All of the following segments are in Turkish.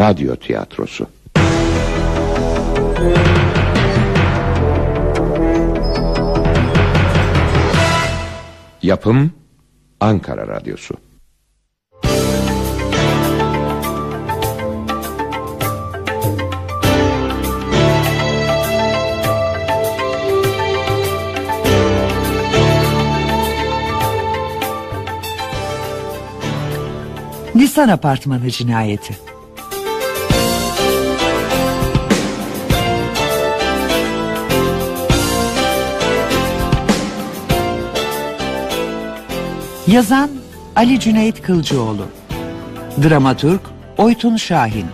radyo tiyatrosu. Yapım Ankara Radyosu. Nisan Apartmanı Cinayeti Yazan Ali Cüneyt Kılcıoğlu. Dramaturg Oytun Şahin.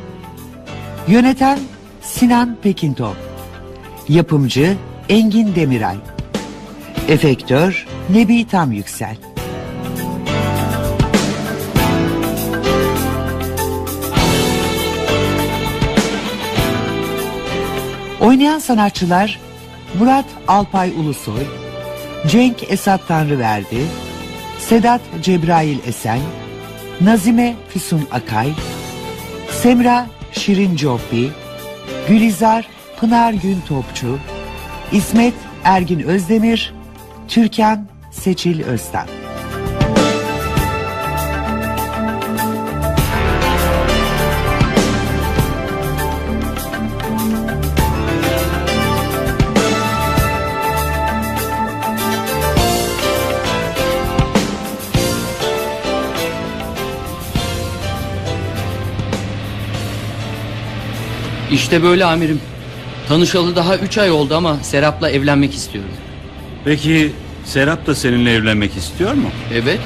Yöneten Sinan Pekintop. Yapımcı Engin Demiray. Efektör Nebi Tam Yüksel. Oynayan sanatçılar Murat Alpay Ulusoy, Cenk Esat Tanrıverdi, Sedat Cebrail Esen, Nazime Füsun Akay, Semra Şirin Coppi, Gülizar Pınar Gün Topçu, İsmet Ergin Özdemir, Türkan Seçil Öztan. İşte böyle amirim. Tanışalı daha üç ay oldu ama Serap'la evlenmek istiyorum. Peki Serap da seninle evlenmek istiyor mu? Evet.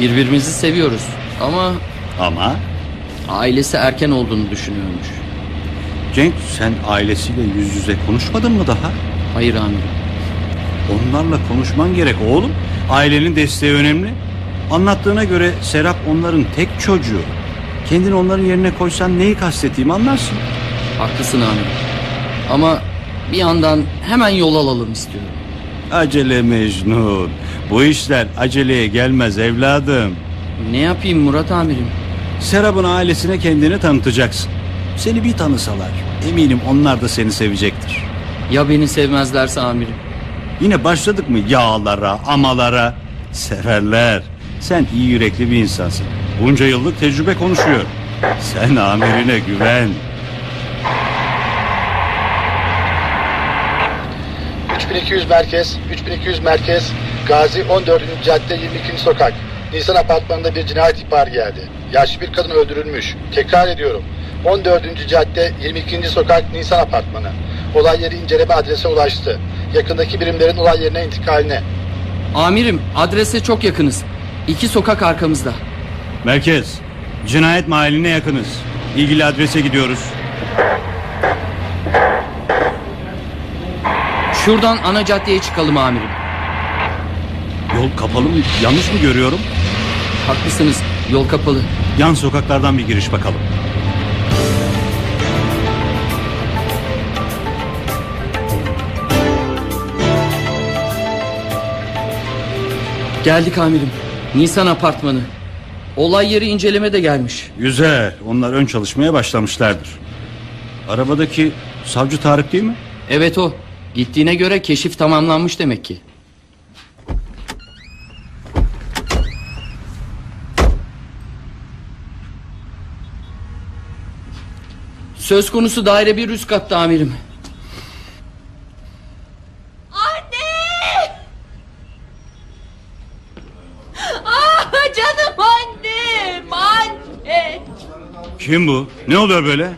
Birbirimizi seviyoruz ama Ama ailesi erken olduğunu düşünüyormuş. Cenk sen ailesiyle yüz yüze konuşmadın mı daha? Hayır amirim. Onlarla konuşman gerek oğlum. Ailenin desteği önemli. Anlattığına göre Serap onların tek çocuğu. Kendini onların yerine koysan neyi kastettiğimi anlarsın. Haklısın amirim. Ama bir yandan hemen yol alalım istiyorum. Acele Mecnun. Bu işler aceleye gelmez evladım. Ne yapayım Murat amirim? Serap'ın ailesine kendini tanıtacaksın. Seni bir tanısalar eminim onlar da seni sevecektir. Ya beni sevmezlerse amirim? Yine başladık mı yağlara, amalara? Severler. Sen iyi yürekli bir insansın. Bunca yıllık tecrübe konuşuyor. Sen amirine güven. 3200 merkez, 3200 merkez, Gazi 14. cadde 22. sokak. Nisan apartmanında bir cinayet ihbarı geldi. Yaşlı bir kadın öldürülmüş. Tekrar ediyorum. 14. cadde 22. sokak Nisan apartmanı. Olay yeri inceleme adrese ulaştı. Yakındaki birimlerin olay yerine intikaline. Amirim adrese çok yakınız. İki sokak arkamızda. Merkez. Cinayet mahalline yakınız. İlgili adrese gidiyoruz. Şuradan ana caddeye çıkalım amirim. Yol kapalı mı? Yanlış mı görüyorum? Haklısınız yol kapalı. Yan sokaklardan bir giriş bakalım. Geldik amirim. Nisan apartmanı. Olay yeri inceleme de gelmiş. Güzel. Onlar ön çalışmaya başlamışlardır. Arabadaki savcı Tarık değil mi? Evet o. Gittiğine göre keşif tamamlanmış demek ki. Söz konusu daire bir üst katta amirim. Anne! Ah canım annem! Anne! Kim bu? Ne oluyor böyle?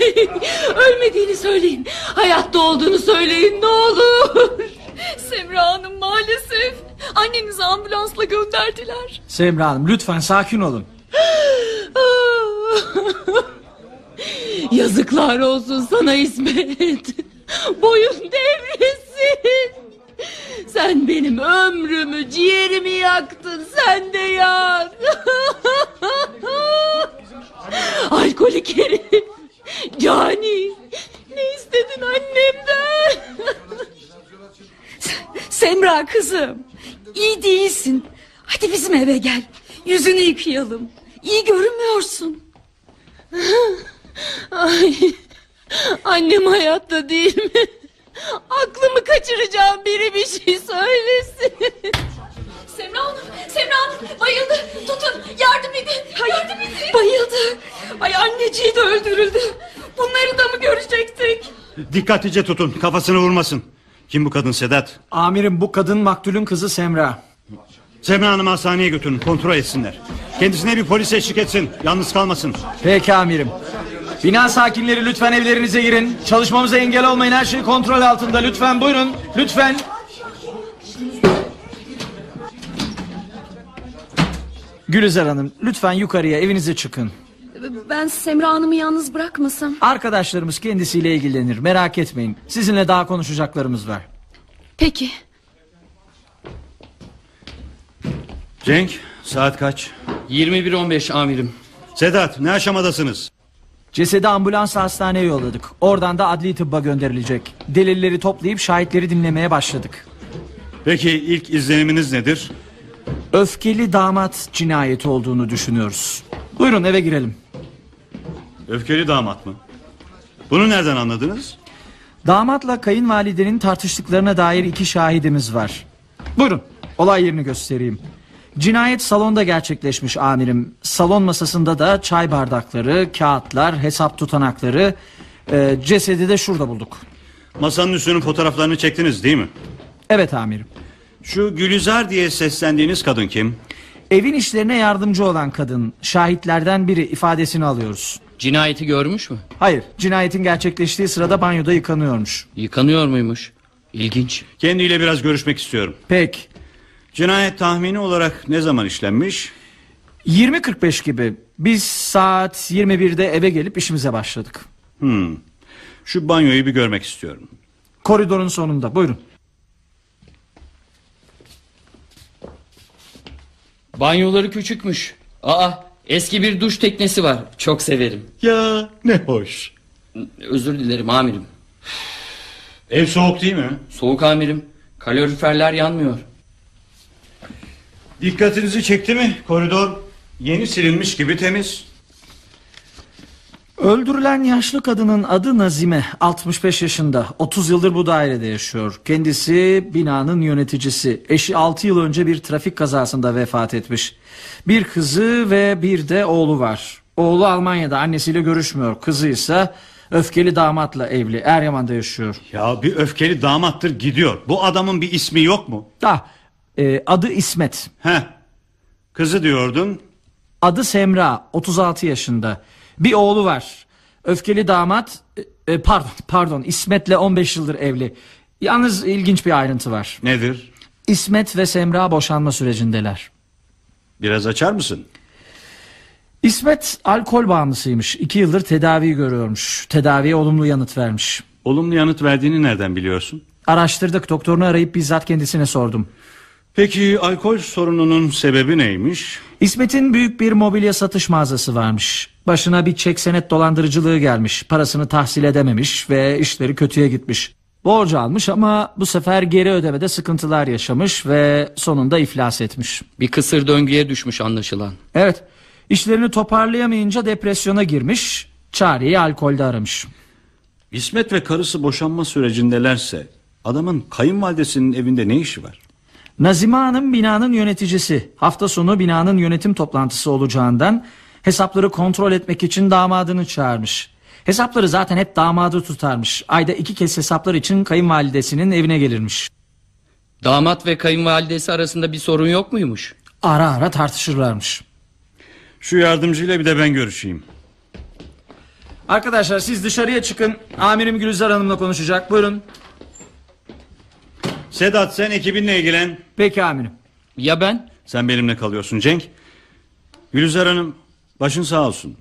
Ay, Ölmediğini söyleyin. Hayatta olduğunu söyleyin ne olur. Semra Hanım maalesef. Annenizi ambulansla gönderdiler. Semra Hanım lütfen sakin olun. Yazıklar olsun sana İsmet. Boyun devrilsin. Sen benim ömrümü, ciğerimi yaktın. Sen de yak. Alkolik herif. Cani. Ne istedin annemden? Semra kızım. iyi değilsin. Hadi bizim eve gel. Yüzünü yıkayalım. İyi görünmüyorsun. Ay, annem hayatta değil mi? Aklımı kaçıracağım biri bir şey söylesin. Semra Hanım, Semra Hanım bayıldı. Tutun, yardım edin. yardım edin. Bayıldı. Ay anneciği de öldürüldü. Bunları da mı görecektik? Dikkatlice tutun kafasını vurmasın. Kim bu kadın Sedat? Amirim bu kadın maktulün kızı Semra. Semra Hanım'ı hastaneye götürün kontrol etsinler. Kendisine bir polis eşlik etsin. Yalnız kalmasın. Peki amirim. Bina sakinleri lütfen evlerinize girin. Çalışmamıza engel olmayın. Her şey kontrol altında. Lütfen buyurun. Lütfen. Gülizar Hanım lütfen yukarıya evinize çıkın. Ben Semra Hanım'ı yalnız bırakmasam. Arkadaşlarımız kendisiyle ilgilenir. Merak etmeyin. Sizinle daha konuşacaklarımız var. Peki. Cenk saat kaç? 21.15 amirim. Sedat ne aşamadasınız? Cesedi ambulansla hastaneye yolladık. Oradan da adli tıbba gönderilecek. Delilleri toplayıp şahitleri dinlemeye başladık. Peki ilk izleniminiz nedir? Öfkeli damat cinayeti olduğunu düşünüyoruz. Buyurun eve girelim. Öfkeli damat mı? Bunu nereden anladınız? Damatla kayınvalidenin tartıştıklarına dair iki şahidimiz var. Buyurun olay yerini göstereyim. Cinayet salonda gerçekleşmiş amirim. Salon masasında da çay bardakları, kağıtlar, hesap tutanakları, e, cesedi de şurada bulduk. Masanın üstünün fotoğraflarını çektiniz değil mi? Evet amirim. Şu Gülizar diye seslendiğiniz kadın kim? Evin işlerine yardımcı olan kadın şahitlerden biri ifadesini alıyoruz. Cinayeti görmüş mü? Hayır cinayetin gerçekleştiği sırada banyoda yıkanıyormuş. Yıkanıyor muymuş? İlginç. Kendiyle biraz görüşmek istiyorum. Pek Cinayet tahmini olarak ne zaman işlenmiş? 20.45 gibi biz saat 21'de eve gelip işimize başladık. Hmm. Şu banyoyu bir görmek istiyorum. Koridorun sonunda buyurun. Banyoları küçükmüş. Aa eski bir duş teknesi var. Çok severim. Ya ne hoş. Özür dilerim amirim. Ev soğuk değil mi? Soğuk amirim. Kaloriferler yanmıyor. Dikkatinizi çekti mi koridor? Yeni silinmiş gibi temiz. Öldürülen yaşlı kadının adı Nazime 65 yaşında. 30 yıldır bu dairede yaşıyor. Kendisi binanın yöneticisi. Eşi 6 yıl önce bir trafik kazasında vefat etmiş. Bir kızı ve bir de oğlu var. Oğlu Almanya'da annesiyle görüşmüyor. Kızı ise öfkeli damatla evli Eryaman'da yaşıyor. Ya bir öfkeli damattır gidiyor. Bu adamın bir ismi yok mu? Da e, adı İsmet. Heh. Kızı diyordun. Adı Semra 36 yaşında Bir oğlu var Öfkeli damat e, pardon pardon İsmet'le 15 yıldır evli Yalnız ilginç bir ayrıntı var Nedir? İsmet ve Semra boşanma sürecindeler Biraz açar mısın? İsmet alkol bağımlısıymış 2 yıldır tedavi görüyormuş Tedaviye olumlu yanıt vermiş Olumlu yanıt verdiğini nereden biliyorsun? Araştırdık doktorunu arayıp bizzat kendisine sordum Peki alkol sorununun sebebi neymiş? İsmet'in büyük bir mobilya satış mağazası varmış. Başına bir çek senet dolandırıcılığı gelmiş. Parasını tahsil edememiş ve işleri kötüye gitmiş. Borcu almış ama bu sefer geri ödemede sıkıntılar yaşamış ve sonunda iflas etmiş. Bir kısır döngüye düşmüş anlaşılan. Evet, işlerini toparlayamayınca depresyona girmiş, çareyi alkolde aramış. İsmet ve karısı boşanma sürecindelerse adamın kayınvalidesinin evinde ne işi var? Nazime Hanım binanın yöneticisi. Hafta sonu binanın yönetim toplantısı olacağından hesapları kontrol etmek için damadını çağırmış. Hesapları zaten hep damadı tutarmış. Ayda iki kez hesaplar için kayınvalidesinin evine gelirmiş. Damat ve kayınvalidesi arasında bir sorun yok muymuş? Ara ara tartışırlarmış. Şu yardımcıyla bir de ben görüşeyim. Arkadaşlar siz dışarıya çıkın. Amirim Gülizar Hanım'la konuşacak. Buyurun. Sedat sen ekibinle ilgilen. Peki amirim. Ya ben? Sen benimle kalıyorsun Cenk. Gülizar Hanım başın sağ olsun.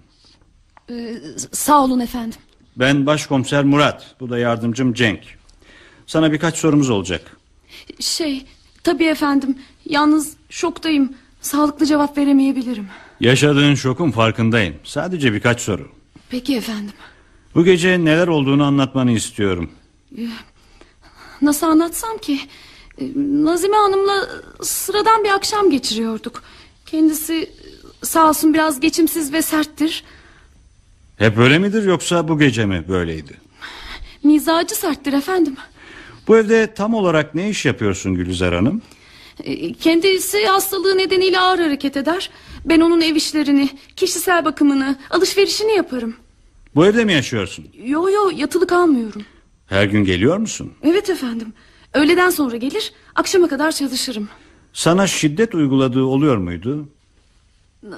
Ee, sağ olun efendim. Ben başkomiser Murat. Bu da yardımcım Cenk. Sana birkaç sorumuz olacak. Şey tabii efendim yalnız şoktayım. Sağlıklı cevap veremeyebilirim. Yaşadığın şokun farkındayım. Sadece birkaç soru. Peki efendim. Bu gece neler olduğunu anlatmanı istiyorum. Nasıl anlatsam ki? Ee, Nazime Hanım'la sıradan bir akşam geçiriyorduk. Kendisi sağ olsun biraz geçimsiz ve serttir. Hep böyle midir yoksa bu gece mi böyleydi? Mizacı serttir efendim. Bu evde tam olarak ne iş yapıyorsun Gülizar Hanım? E, Kendisi hastalığı nedeniyle ağır hareket eder. Ben onun ev işlerini, kişisel bakımını, alışverişini yaparım. Bu evde mi yaşıyorsun? Yo yo yatılı kalmıyorum. Her gün geliyor musun? Evet efendim. Öğleden sonra gelir, akşama kadar çalışırım. Sana şiddet uyguladığı oluyor muydu?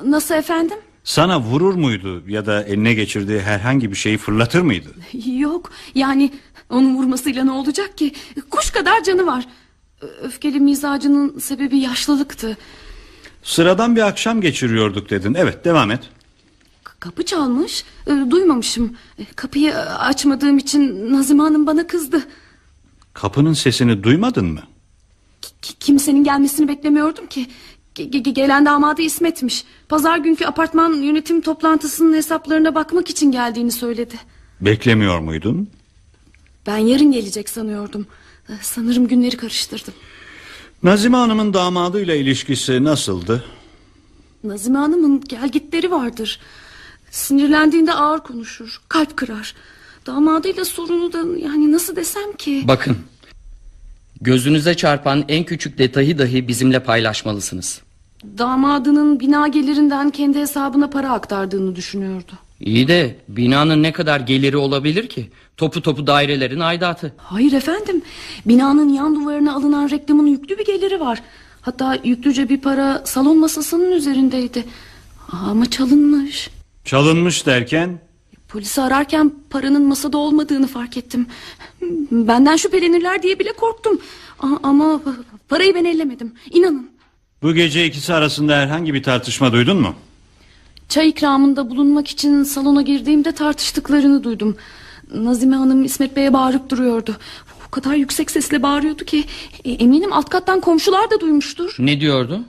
Nasıl efendim? Sana vurur muydu ya da eline geçirdiği herhangi bir şeyi fırlatır mıydı? Yok yani onun vurmasıyla ne olacak ki? Kuş kadar canı var. Öfkeli mizacının sebebi yaşlılıktı. Sıradan bir akşam geçiriyorduk dedin. Evet devam et. K- Kapı çalmış, duymamışım. E, Kapıyı açmadığım için Nazime Hanım bana kızdı. Kapının sesini duymadın mı? Ki- Kimsenin gelmesini beklemiyordum ki. Ge- ge- gelen damadı İsmet'miş. Pazar günkü apartman yönetim toplantısının hesaplarına bakmak için geldiğini söyledi. Beklemiyor muydun? Ben yarın gelecek sanıyordum. E, Sanırım günleri karıştırdım. Nazime Hanım'ın damadıyla ilişkisi nasıldı? Nazime Hanım'ın gelgitleri vardır. Sinirlendiğinde ağır konuşur, kalp kırar. Damadıyla sorunu da yani nasıl desem ki... Bakın. Gözünüze çarpan en küçük detayı dahi bizimle paylaşmalısınız. Damadının bina gelirinden kendi hesabına para aktardığını düşünüyordu. İyi de binanın ne kadar geliri olabilir ki? Topu topu dairelerin aidatı. Hayır efendim. Binanın yan duvarına alınan reklamın yüklü bir geliri var. Hatta yüklüce bir para salon masasının üzerindeydi. Ama çalınmış. Çalınmış derken Polisi ararken paranın masada olmadığını fark ettim. Benden şüphelenirler diye bile korktum. A- ama parayı ben ellemedim. İnanın. Bu gece ikisi arasında herhangi bir tartışma duydun mu? Çay ikramında bulunmak için salona girdiğimde tartıştıklarını duydum. Nazime Hanım İsmet Bey'e bağırıp duruyordu. O kadar yüksek sesle bağırıyordu ki e, eminim alt kattan komşular da duymuştur. Ne diyordu?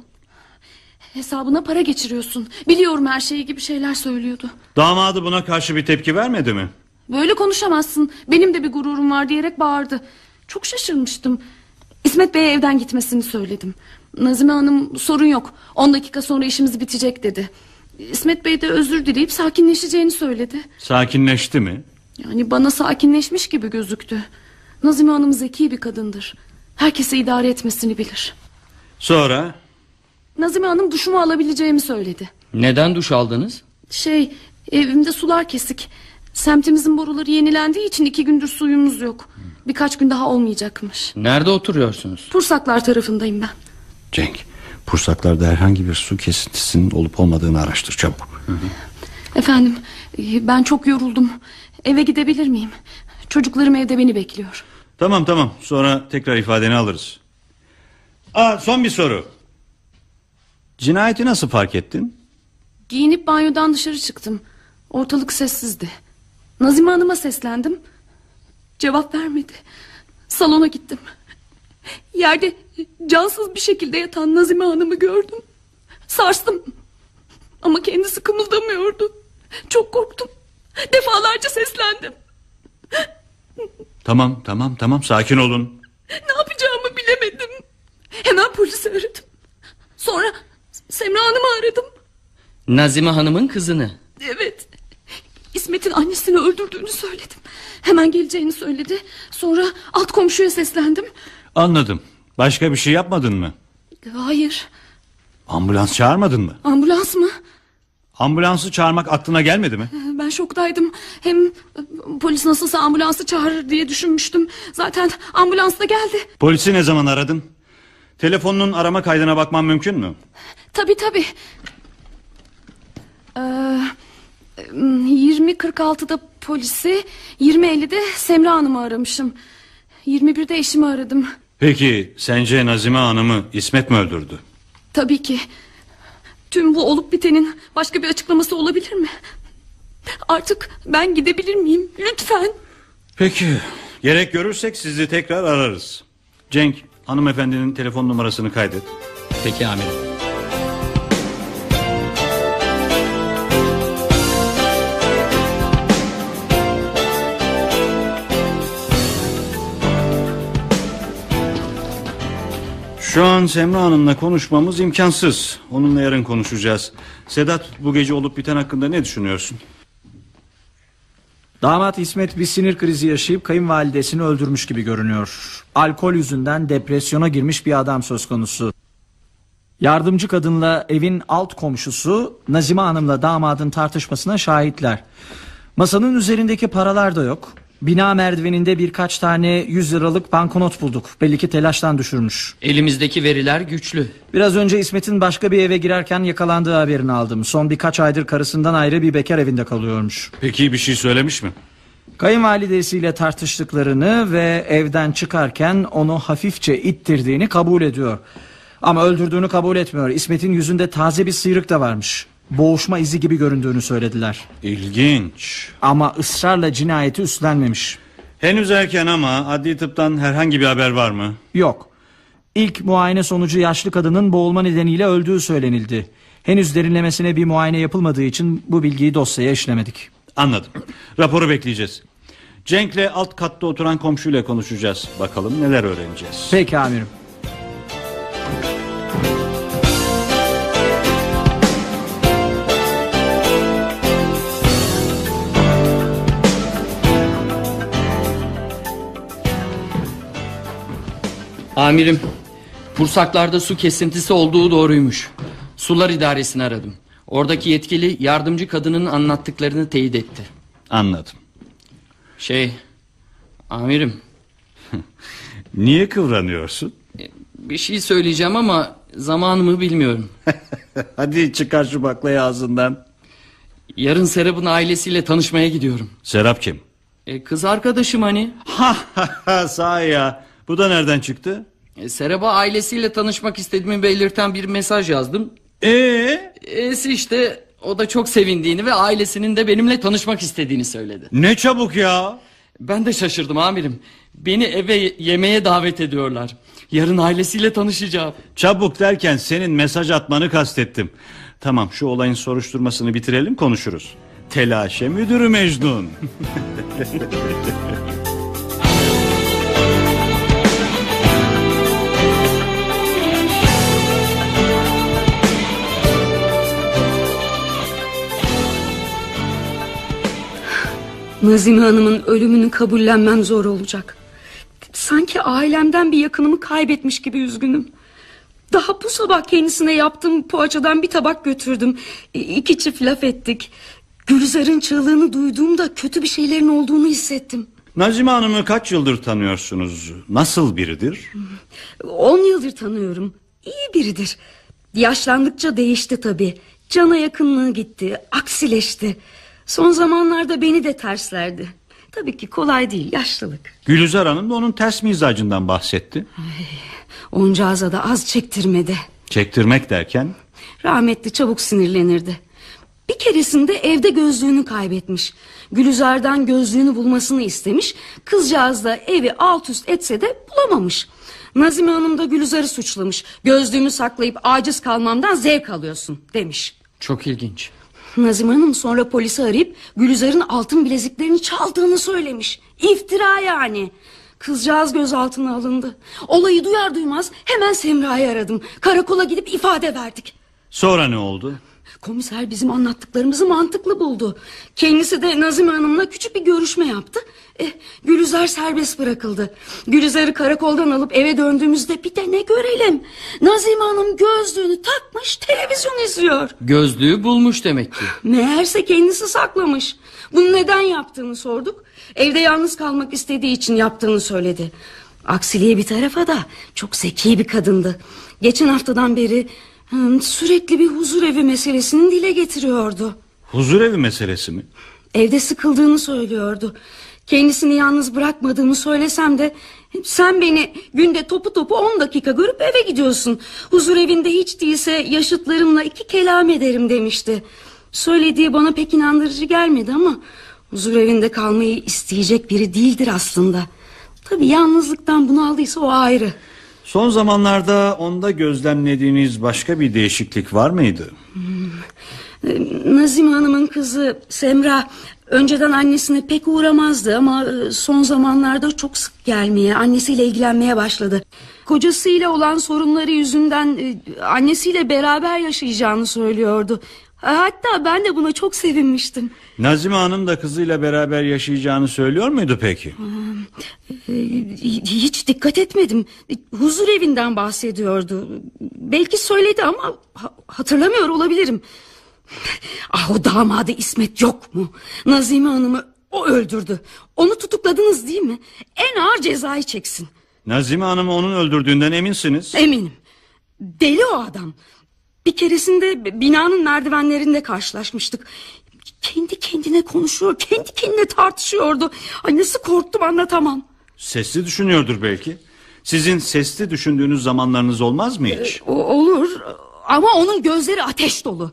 Hesabına para geçiriyorsun. Biliyorum her şeyi gibi şeyler söylüyordu. Damadı buna karşı bir tepki vermedi mi? Böyle konuşamazsın. Benim de bir gururum var diyerek bağırdı. Çok şaşırmıştım. İsmet Bey'e evden gitmesini söyledim. Nazime Hanım sorun yok. 10 dakika sonra işimiz bitecek dedi. İsmet Bey de özür dileyip sakinleşeceğini söyledi. Sakinleşti mi? Yani bana sakinleşmiş gibi gözüktü. Nazime Hanım zeki bir kadındır. Herkese idare etmesini bilir. Sonra Nazime Hanım duşumu alabileceğimi söyledi. Neden duş aldınız? Şey evimde sular kesik. Semtimizin boruları yenilendiği için iki gündür suyumuz yok. Birkaç gün daha olmayacakmış. Nerede oturuyorsunuz? Pursaklar tarafındayım ben. Cenk Pursaklarda herhangi bir su kesintisinin olup olmadığını araştır çabuk. Efendim ben çok yoruldum. Eve gidebilir miyim? Çocuklarım evde beni bekliyor. Tamam tamam sonra tekrar ifadeni alırız. Aa, son bir soru. Cinayeti nasıl fark ettin? Giyinip banyodan dışarı çıktım. Ortalık sessizdi. Nazime Hanım'a seslendim. Cevap vermedi. Salona gittim. Yerde cansız bir şekilde yatan Nazime Hanım'ı gördüm. Sarstım. Ama kendisi kımıldamıyordu. Çok korktum. Defalarca seslendim. Tamam tamam tamam sakin olun. Ne yapacağımı bilemedim. Hemen polisi aradım. Sonra Semra Hanım'ı aradım. Nazime Hanım'ın kızını. Evet. İsmet'in annesini öldürdüğünü söyledim. Hemen geleceğini söyledi. Sonra alt komşuya seslendim. Anladım. Başka bir şey yapmadın mı? Hayır. Ambulans çağırmadın mı? Ambulans mı? Ambulansı çağırmak aklına gelmedi mi? Ben şoktaydım. Hem polis nasılsa ambulansı çağırır diye düşünmüştüm. Zaten ambulans da geldi. Polisi ne zaman aradın? Telefonunun arama kaydına bakman mümkün mü? Tabii tabii. Ee, 20.46'da polisi, 20.50'de Semra Hanım'ı aramışım. 21'de eşimi aradım. Peki sence Nazime Hanım'ı İsmet mi öldürdü? Tabii ki. Tüm bu olup bitenin başka bir açıklaması olabilir mi? Artık ben gidebilir miyim? Lütfen. Peki. Gerek görürsek sizi tekrar ararız. Cenk hanımefendinin telefon numarasını kaydet. Peki amirim. Şu an Semra Hanım'la konuşmamız imkansız. Onunla yarın konuşacağız. Sedat bu gece olup biten hakkında ne düşünüyorsun? Damat İsmet bir sinir krizi yaşayıp kayınvalidesini öldürmüş gibi görünüyor. Alkol yüzünden depresyona girmiş bir adam söz konusu. Yardımcı kadınla evin alt komşusu Nazime Hanım'la damadın tartışmasına şahitler. Masanın üzerindeki paralar da yok. Bina merdiveninde birkaç tane 100 liralık banknot bulduk. Belli ki telaştan düşürmüş. Elimizdeki veriler güçlü. Biraz önce İsmet'in başka bir eve girerken yakalandığı haberini aldım. Son birkaç aydır karısından ayrı bir bekar evinde kalıyormuş. Peki bir şey söylemiş mi? Kayınvalidesiyle tartıştıklarını ve evden çıkarken onu hafifçe ittirdiğini kabul ediyor. Ama öldürdüğünü kabul etmiyor. İsmet'in yüzünde taze bir sıyrık da varmış. Boğuşma izi gibi göründüğünü söylediler. İlginç. Ama ısrarla cinayeti üstlenmemiş. Henüz erken ama adli tıptan herhangi bir haber var mı? Yok. İlk muayene sonucu yaşlı kadının boğulma nedeniyle öldüğü söylenildi. Henüz derinlemesine bir muayene yapılmadığı için bu bilgiyi dosyaya işlemedik. Anladım. Raporu bekleyeceğiz. Cenk'le alt katta oturan komşuyla konuşacağız. Bakalım neler öğreneceğiz. Peki amirim. Amirim, Pursaklarda su kesintisi olduğu doğruymuş. Sular idaresini aradım. Oradaki yetkili yardımcı kadının anlattıklarını teyit etti. Anladım. Şey, amirim Niye kıvranıyorsun? bir şey söyleyeceğim ama zamanımı bilmiyorum. Hadi çıkar şu baklayı ağzından. Yarın Serap'ın ailesiyle tanışmaya gidiyorum. Serap kim? E, kız arkadaşım hani. Ha ha ha sahi ya. Bu da nereden çıktı? E, Serap'a ailesiyle tanışmak istediğimi belirten bir mesaj yazdım. Ee? E'si işte o da çok sevindiğini ve ailesinin de benimle tanışmak istediğini söyledi. Ne çabuk ya. Ben de şaşırdım amirim. Beni eve yemeğe davet ediyorlar. Yarın ailesiyle tanışacağım. Çabuk derken senin mesaj atmanı kastettim. Tamam şu olayın soruşturmasını bitirelim konuşuruz. Telaşe müdürü Mecnun. Nazime Hanım'ın ölümünü kabullenmem zor olacak. Sanki ailemden bir yakınımı kaybetmiş gibi üzgünüm. Daha bu sabah kendisine yaptığım poğaçadan bir tabak götürdüm. İki çift laf ettik. Gülizar'ın çığlığını duyduğumda kötü bir şeylerin olduğunu hissettim. Nazime Hanım'ı kaç yıldır tanıyorsunuz? Nasıl biridir? On yıldır tanıyorum. İyi biridir. Yaşlandıkça değişti tabii. Cana yakınlığı gitti, aksileşti. Son zamanlarda beni de terslerdi. Tabii ki kolay değil, yaşlılık. Gülizar Hanım da onun ters mizacından bahsetti. Oncağıza da az çektirmedi. Çektirmek derken Rahmetli çabuk sinirlenirdi. Bir keresinde evde gözlüğünü kaybetmiş. Gülizar'dan gözlüğünü bulmasını istemiş. Kızcağız da evi alt üst etse de bulamamış. Nazime Hanım da Gülizar'ı suçlamış. Gözlüğümü saklayıp aciz kalmamdan zevk alıyorsun demiş. Çok ilginç. Nazime Hanım sonra polisi arayıp Gülizar'ın altın bileziklerini çaldığını söylemiş. İftira yani. Kızcağız gözaltına alındı. Olayı duyar duymaz hemen Semra'yı aradım. Karakola gidip ifade verdik. sonra ne oldu? Komiser bizim anlattıklarımızı mantıklı buldu. Kendisi de Nazime Hanım'la küçük bir görüşme yaptı. Eh, Gülizar serbest bırakıldı. Gülizar'ı karakoldan alıp eve döndüğümüzde bir de ne görelim. Nazime Hanım gözlüğünü takmış televizyon izliyor. Gözlüğü bulmuş demek ki. Meğerse kendisi saklamış. Bunu neden yaptığını sorduk. Evde yalnız kalmak istediği için yaptığını söyledi. Aksiliğe bir tarafa da çok zeki bir kadındı. Geçen haftadan beri sürekli bir huzur evi meselesini dile getiriyordu. Huzur evi meselesi mi? Evde sıkıldığını söylüyordu. Kendisini yalnız bırakmadığımı söylesem de sen beni günde topu topu 10 dakika görüp eve gidiyorsun. Huzur evinde hiç değilse yaşıtlarımla iki kelam ederim demişti. Söylediği bana pek inandırıcı gelmedi ama huzur evinde kalmayı isteyecek biri değildir aslında. Tabii yalnızlıktan bunu aldıysa o ayrı. Son zamanlarda onda gözlemlediğiniz başka bir değişiklik var mıydı? Ee, Nazime Hanım'ın kızı Semra önceden annesine pek uğramazdı ama e, son zamanlarda çok sık gelmeye, annesiyle ilgilenmeye başladı. Kocasıyla olan sorunları yüzünden e, annesiyle beraber yaşayacağını söylüyordu. Hatta ben de buna çok sevinmiştim. Nazime Hanım da kızıyla beraber yaşayacağını söylüyor muydu peki? Ee, hiç dikkat etmedim. Huzur evinden bahsediyordu. Belki söyledi ama ha- hatırlamıyor olabilirim. Ah o damadı İsmet yok mu? Nazime Hanım'ı o öldürdü. Onu tutukladınız değil mi? En ağır cezayı çeksin. Nazime Hanım'ı onun öldürdüğünden eminsiniz. Eminim. Deli o adam. Bir keresinde binanın merdivenlerinde karşılaşmıştık. Kendi kendine konuşuyor, kendi kendine tartışıyordu. Ay nasıl korktum anlatamam. Sesli düşünüyordur belki. Sizin sesli düşündüğünüz zamanlarınız olmaz mı hiç? O, olur ama onun gözleri ateş dolu.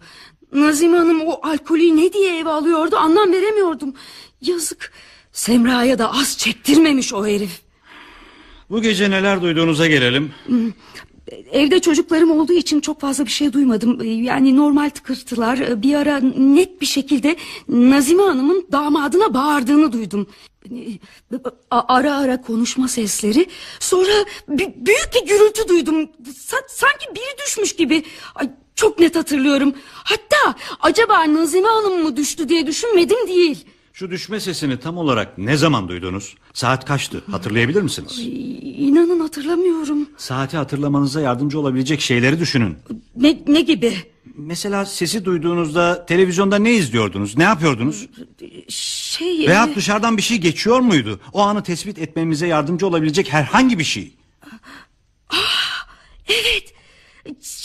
Nazime Hanım o alkolü ne diye eve alıyordu anlam veremiyordum. Yazık. Semra'ya da az çektirmemiş o herif. Bu gece neler duyduğunuza gelelim. Evde çocuklarım olduğu için çok fazla bir şey duymadım. Yani normal tıkırtılar. Bir ara net bir şekilde Nazime Hanım'ın damadına bağırdığını duydum. A- Ara ara konuşma sesleri. Sonra büyük bir gürültü duydum. Sa- sanki biri düşmüş gibi. Ay, çok net hatırlıyorum. Hatta acaba Nazime Hanım mı düştü diye düşünmedim değil. Şu düşme sesini tam olarak ne zaman duydunuz? Saat kaçtı? Hatırlayabilir misiniz? İnanın hatırlamıyorum. Saati hatırlamanıza yardımcı olabilecek şeyleri düşünün. Ne, ne gibi? Mesela sesi duyduğunuzda televizyonda ne izliyordunuz? Ne yapıyordunuz? Şey... Veyahut e, dışarıdan bir şey geçiyor muydu? O anı tespit etmemize yardımcı olabilecek herhangi bir şey. Evet.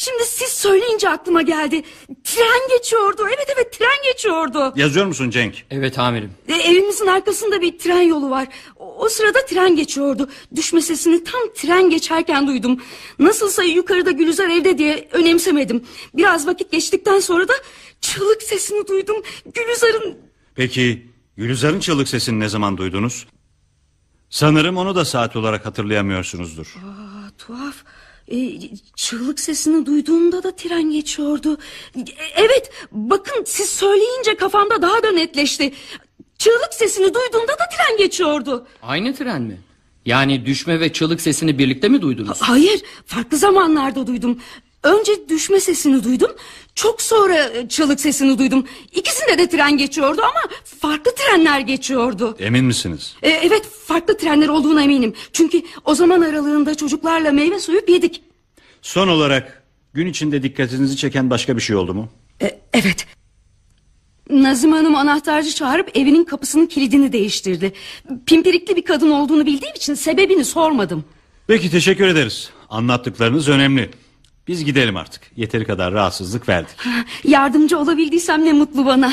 Şimdi siz söyleyince aklıma geldi. Tren geçiyordu. Evet evet tren geçiyordu. Yazıyor musun Cenk? Evet amirim. E, evimizin arkasında bir tren yolu var. O, o sırada tren geçiyordu. Düşme sesini tam tren geçerken duydum. Nasılsa yukarıda Gülizar evde diye önemsemedim. Biraz vakit geçtikten sonra da çığlık sesini duydum. Gülizar'ın... Peki Gülizar'ın çığlık sesini ne zaman duydunuz? Sanırım onu da saat olarak hatırlayamıyorsunuzdur. Aa, tuhaf. E, çığlık sesini duyduğumda da tren geçiyordu. E, evet bakın siz söyleyince kafamda daha da netleşti. Çığlık sesini duyduğumda da tren geçiyordu. Aynı tren mi? Yani düşme ve çığlık sesini birlikte mi duydunuz? Hayır farklı zamanlarda duydum. Önce düşme sesini duydum. Çok sonra e, çığlık sesini duydum. İkisinde de tren geçiyordu ama farklı trenler geçiyordu. Emin misiniz? E, evet farklı trenler olduğuna eminim. Çünkü o zaman aralığında çocuklarla meyve soyup yedik. Son olarak gün içinde dikkatinizi çeken başka bir şey oldu mu? E, evet. Nazım Hanım anahtarcı çağırıp evinin kapısının kilidini değiştirdi. Pimpirikli bir kadın olduğunu bildiğim için sebebini sormadım. Peki teşekkür ederiz. Anlattıklarınız önemli. Biz gidelim artık. Yeteri kadar rahatsızlık verdik. Yardımcı olabildiysem ne mutlu bana.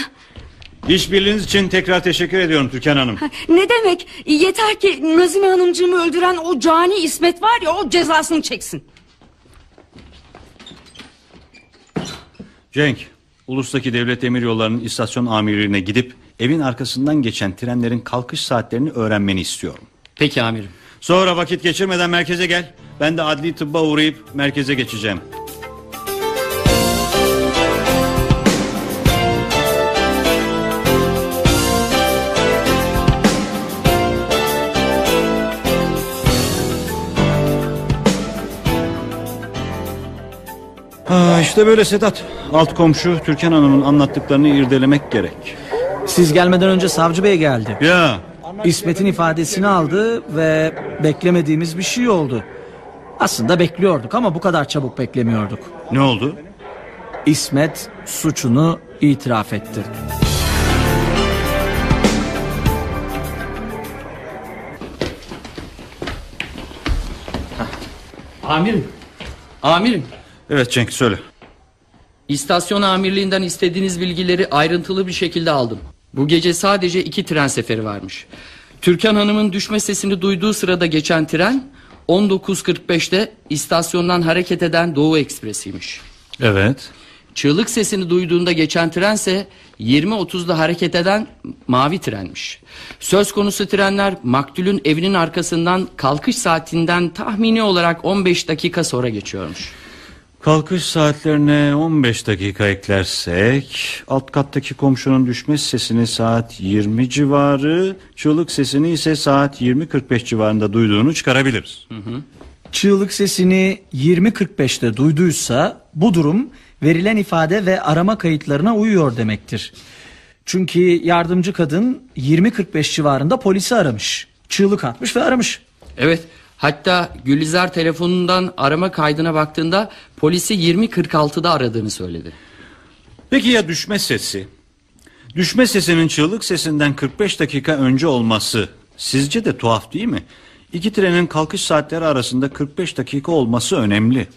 İşbirliğiniz için tekrar teşekkür ediyorum Türkan Hanım. Ne demek? Yeter ki Nazime Hanımcığımı öldüren o cani İsmet var ya o cezasını çeksin. Cenk, Ulus'taki devlet demiryollarının istasyon amirliğine gidip evin arkasından geçen trenlerin kalkış saatlerini öğrenmeni istiyorum. Peki amirim. Sonra vakit geçirmeden merkeze gel. Ben de adli tıbba uğrayıp merkeze geçeceğim. Ha, işte böyle Sedat. Alt komşu Türkan Hanım'ın anlattıklarını irdelemek gerek. Siz gelmeden önce savcı bey geldi. Ya İsmet'in ifadesini aldı ve beklemediğimiz bir şey oldu. Aslında bekliyorduk ama bu kadar çabuk beklemiyorduk. ne oldu? İsmet suçunu itiraf etti. Amirim. Amirim. Evet Cenk söyle. İstasyon amirliğinden istediğiniz bilgileri ayrıntılı bir şekilde aldım. Bu gece sadece iki tren seferi varmış. Türkan Hanım'ın düşme sesini duyduğu sırada geçen tren 19.45'te istasyondan hareket eden Doğu Ekspresi'ymiş. Evet. Çığlık sesini duyduğunda geçen trense 20.30'da hareket eden mavi trenmiş. Söz konusu trenler maktulün evinin arkasından kalkış saatinden tahmini olarak 15 dakika sonra geçiyormuş. Kalkış saatlerine 15 dakika eklersek alt kattaki komşunun düşme sesini saat 20 civarı çığlık sesini ise saat 20.45 civarında duyduğunu çıkarabiliriz. çığlık sesini 20.45'te duyduysa bu durum verilen ifade ve arama kayıtlarına uyuyor demektir. Çünkü yardımcı kadın 20.45 civarında polisi aramış. Çığlık atmış ve aramış. Evet hatta Gülizar telefonundan arama kaydına baktığında polisi 20.46'da aradığını söyledi. Peki ya düşme sesi? Düşme sesinin çığlık sesinden 45 dakika önce olması sizce de tuhaf değil mi? İki trenin kalkış saatleri arasında 45 dakika olması önemli.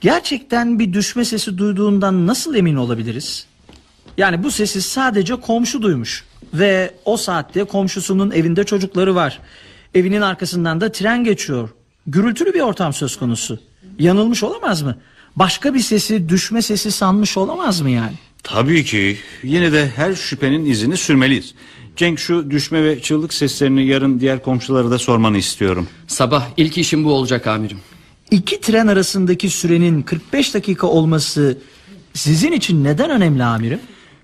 Gerçekten bir düşme sesi duyduğundan nasıl emin olabiliriz? Yani bu sesi sadece komşu duymuş ve o saatte komşusunun evinde çocukları var. Evinin arkasından da tren geçiyor. Gürültülü bir ortam söz konusu. Yanılmış olamaz mı? Başka bir sesi düşme sesi sanmış olamaz mı yani? Tabii ki. Yine de her şüphenin izini sürmeliyiz. Cenk şu düşme ve çığlık seslerini yarın diğer komşulara da sormanı istiyorum. Sabah ilk işim bu olacak amirim. İki tren arasındaki sürenin 45 dakika olması sizin için neden önemli amirim?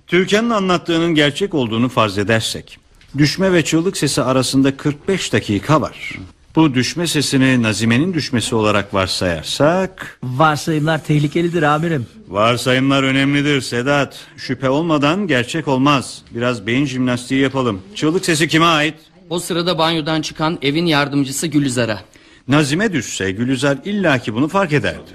Türkan'ın anlattığının gerçek olduğunu farz edersek düşme ve çığlık sesi arasında 45 dakika var. Bu düşme sesini Nazime'nin düşmesi olarak varsayarsak... Varsayımlar tehlikelidir amirim. Varsayımlar önemlidir Sedat. Şüphe olmadan gerçek olmaz. Biraz beyin jimnastiği yapalım. Çığlık sesi kime ait? O sırada banyodan çıkan evin yardımcısı Gülizar'a. Nazime düşse Gülizar illaki bunu fark ederdi.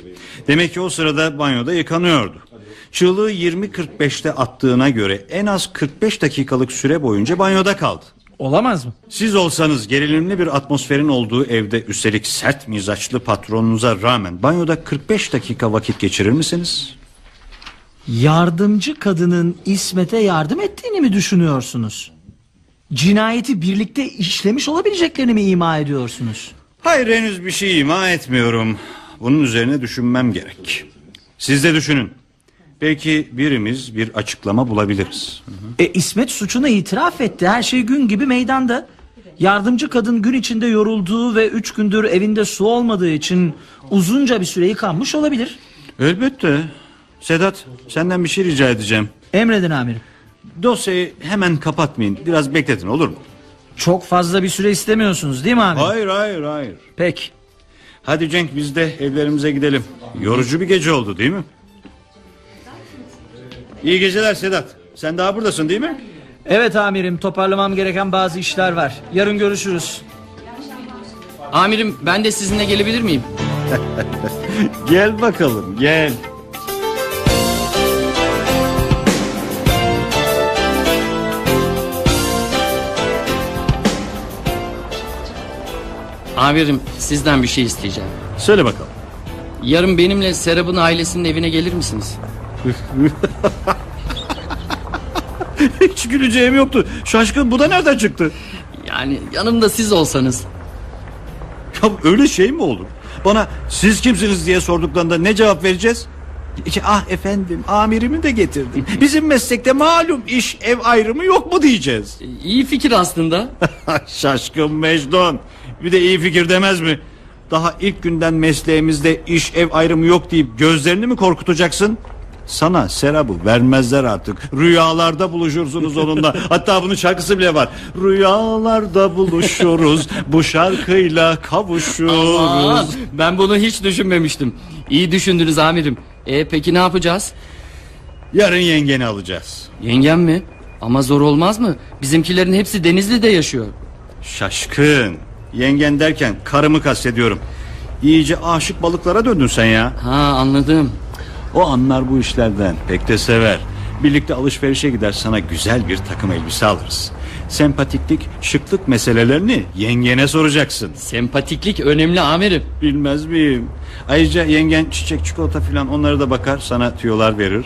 Demek ki o sırada banyoda yıkanıyordu. Çığlığı 20.45'te attığına göre en az 45 dakikalık süre boyunca banyoda kaldı. Olamaz mı? Siz olsanız gerilimli bir atmosferin olduğu evde üstelik sert mizaçlı patronunuza rağmen banyoda 45 dakika vakit geçirir misiniz? Yardımcı kadının İsmet'e yardım ettiğini mi düşünüyorsunuz? Cinayeti birlikte işlemiş olabileceklerini mi ima ediyorsunuz? Hayır henüz bir şey ima etmiyorum. Bunun üzerine düşünmem gerek. Siz de düşünün. Belki birimiz bir açıklama bulabiliriz. E İsmet suçunu itiraf etti. Her şey gün gibi meydanda. Yardımcı kadın gün içinde yorulduğu ve üç gündür evinde su olmadığı için uzunca bir süre yıkanmış olabilir. Elbette. Sedat senden bir şey rica edeceğim. Emredin amirim. Dosyayı hemen kapatmayın. Biraz bekletin olur mu? Çok fazla bir süre istemiyorsunuz değil mi amirim? Hayır hayır hayır. Peki. Hadi Cenk biz de evlerimize gidelim. Yorucu bir gece oldu değil mi? İyi geceler Sedat. Sen daha buradasın değil mi? Evet amirim toparlamam gereken bazı işler var. Yarın görüşürüz. Amirim ben de sizinle gelebilir miyim? Gel bakalım gel. Amirim sizden bir şey isteyeceğim. Söyle bakalım. Yarın benimle Serap'ın ailesinin evine gelir misiniz? Hiç güleceğim yoktu. Şaşkın bu da nereden çıktı? Yani yanımda siz olsanız. Ya öyle şey mi olur? Bana siz kimsiniz diye sorduklarında ne cevap vereceğiz? Ah efendim amirimi de getirdim. Bizim meslekte malum iş ev ayrımı yok mu diyeceğiz. İyi fikir aslında. Şaşkın Mecnun. Bir de iyi fikir demez mi? Daha ilk günden mesleğimizde iş ev ayrımı yok deyip gözlerini mi korkutacaksın? Sana Serap'ı vermezler artık. Rüyalarda buluşursunuz onunla. Hatta bunun şarkısı bile var. Rüyalarda buluşuruz. bu şarkıyla kavuşuruz. Aman, ben bunu hiç düşünmemiştim. İyi düşündünüz amirim. E peki ne yapacağız? Yarın yengeni alacağız. Yengem mi? Ama zor olmaz mı? Bizimkilerin hepsi Denizli'de yaşıyor. Şaşkın. Yengen derken karımı kastediyorum. İyice aşık balıklara döndün sen ya. Ha anladım. O anlar bu işlerden pek de sever. Birlikte alışverişe gider sana güzel bir takım elbise alırız. Sempatiklik, şıklık meselelerini yengene soracaksın. Sempatiklik önemli amirim. Bilmez miyim? Ayrıca yengen çiçek çikolata filan onları da bakar sana tüyolar verir.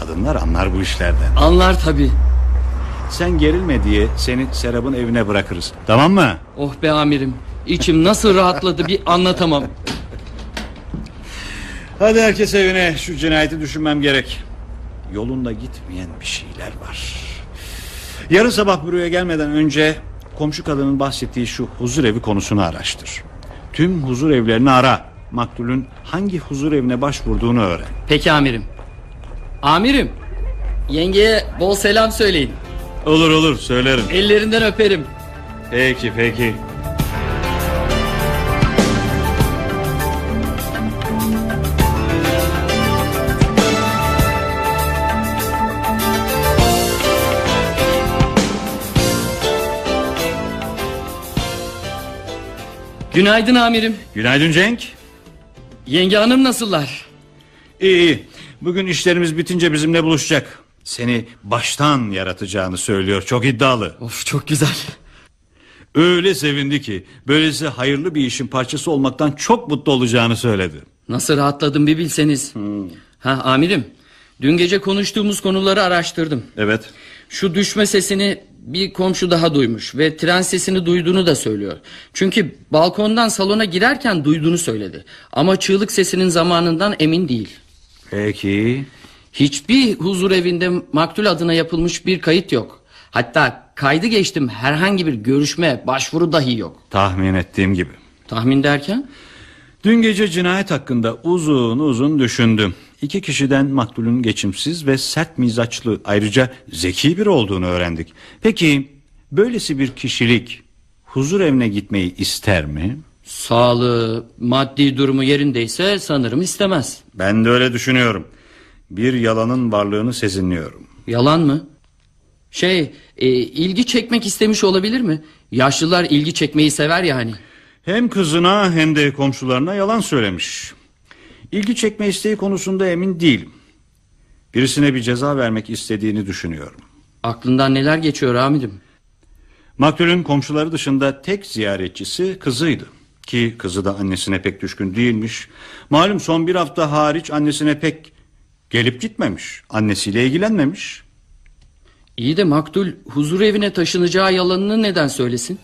Kadınlar anlar bu işlerden. Anlar tabi. Sen gerilme diye seni Serap'ın evine bırakırız. Tamam mı? Oh be amirim. İçim nasıl rahatladı bir anlatamam. Hadi herkes evine şu cinayeti düşünmem gerek. Yolunda gitmeyen bir şeyler var. Yarın sabah buraya gelmeden önce komşu kadının bahsettiği şu huzur evi konusunu araştır. Tüm huzur evlerini ara. Maktulün hangi huzur evine başvurduğunu öğren. Peki amirim. Amirim. Yengeye bol selam söyleyin. Olur olur söylerim. Ellerinden öperim. Peki peki. Günaydın amirim. Günaydın Cenk. Yenge hanım nasıllar? İyi iyi. Bugün işlerimiz bitince bizimle buluşacak. Seni baştan yaratacağını söylüyor. Çok iddialı. Of çok güzel. Öyle sevindi ki böylesi hayırlı bir işin parçası olmaktan çok mutlu olacağını söyledi. Nasıl rahatladım bir bilseniz. Ha amirim. Dün gece konuştuğumuz konuları araştırdım. Evet. Şu düşme sesini bir komşu daha duymuş ve tren sesini duyduğunu da söylüyor. Çünkü balkondan salona girerken duyduğunu söyledi. Ama çığlık sesinin zamanından emin değil. Peki. Hiçbir huzur evinde maktul adına yapılmış bir kayıt yok. Hatta kaydı geçtim herhangi bir görüşme, başvuru dahi yok. Tahmin ettiğim gibi. Tahmin derken? Dün gece cinayet hakkında uzun uzun düşündüm. İki kişiden maktulün geçimsiz ve sert mizaçlı ayrıca zeki bir olduğunu öğrendik. Peki böylesi bir kişilik huzur evine gitmeyi ister mi? Sağlığı, maddi durumu yerindeyse sanırım istemez. Ben de öyle düşünüyorum. Bir yalanın varlığını sezinliyorum. Yalan mı? Şey, e, ilgi çekmek istemiş olabilir mi? Yaşlılar ilgi çekmeyi sever ya hani. Hem kızına hem de komşularına yalan söylemiş. İlgi çekme isteği konusunda emin değilim. Birisine bir ceza vermek istediğini düşünüyorum. Aklından neler geçiyor amirim? Maktulün komşuları dışında tek ziyaretçisi kızıydı. Ki kızı da annesine pek düşkün değilmiş. Malum son bir hafta hariç annesine pek gelip gitmemiş. Annesiyle ilgilenmemiş. İyi de maktul huzur evine taşınacağı yalanını neden söylesin?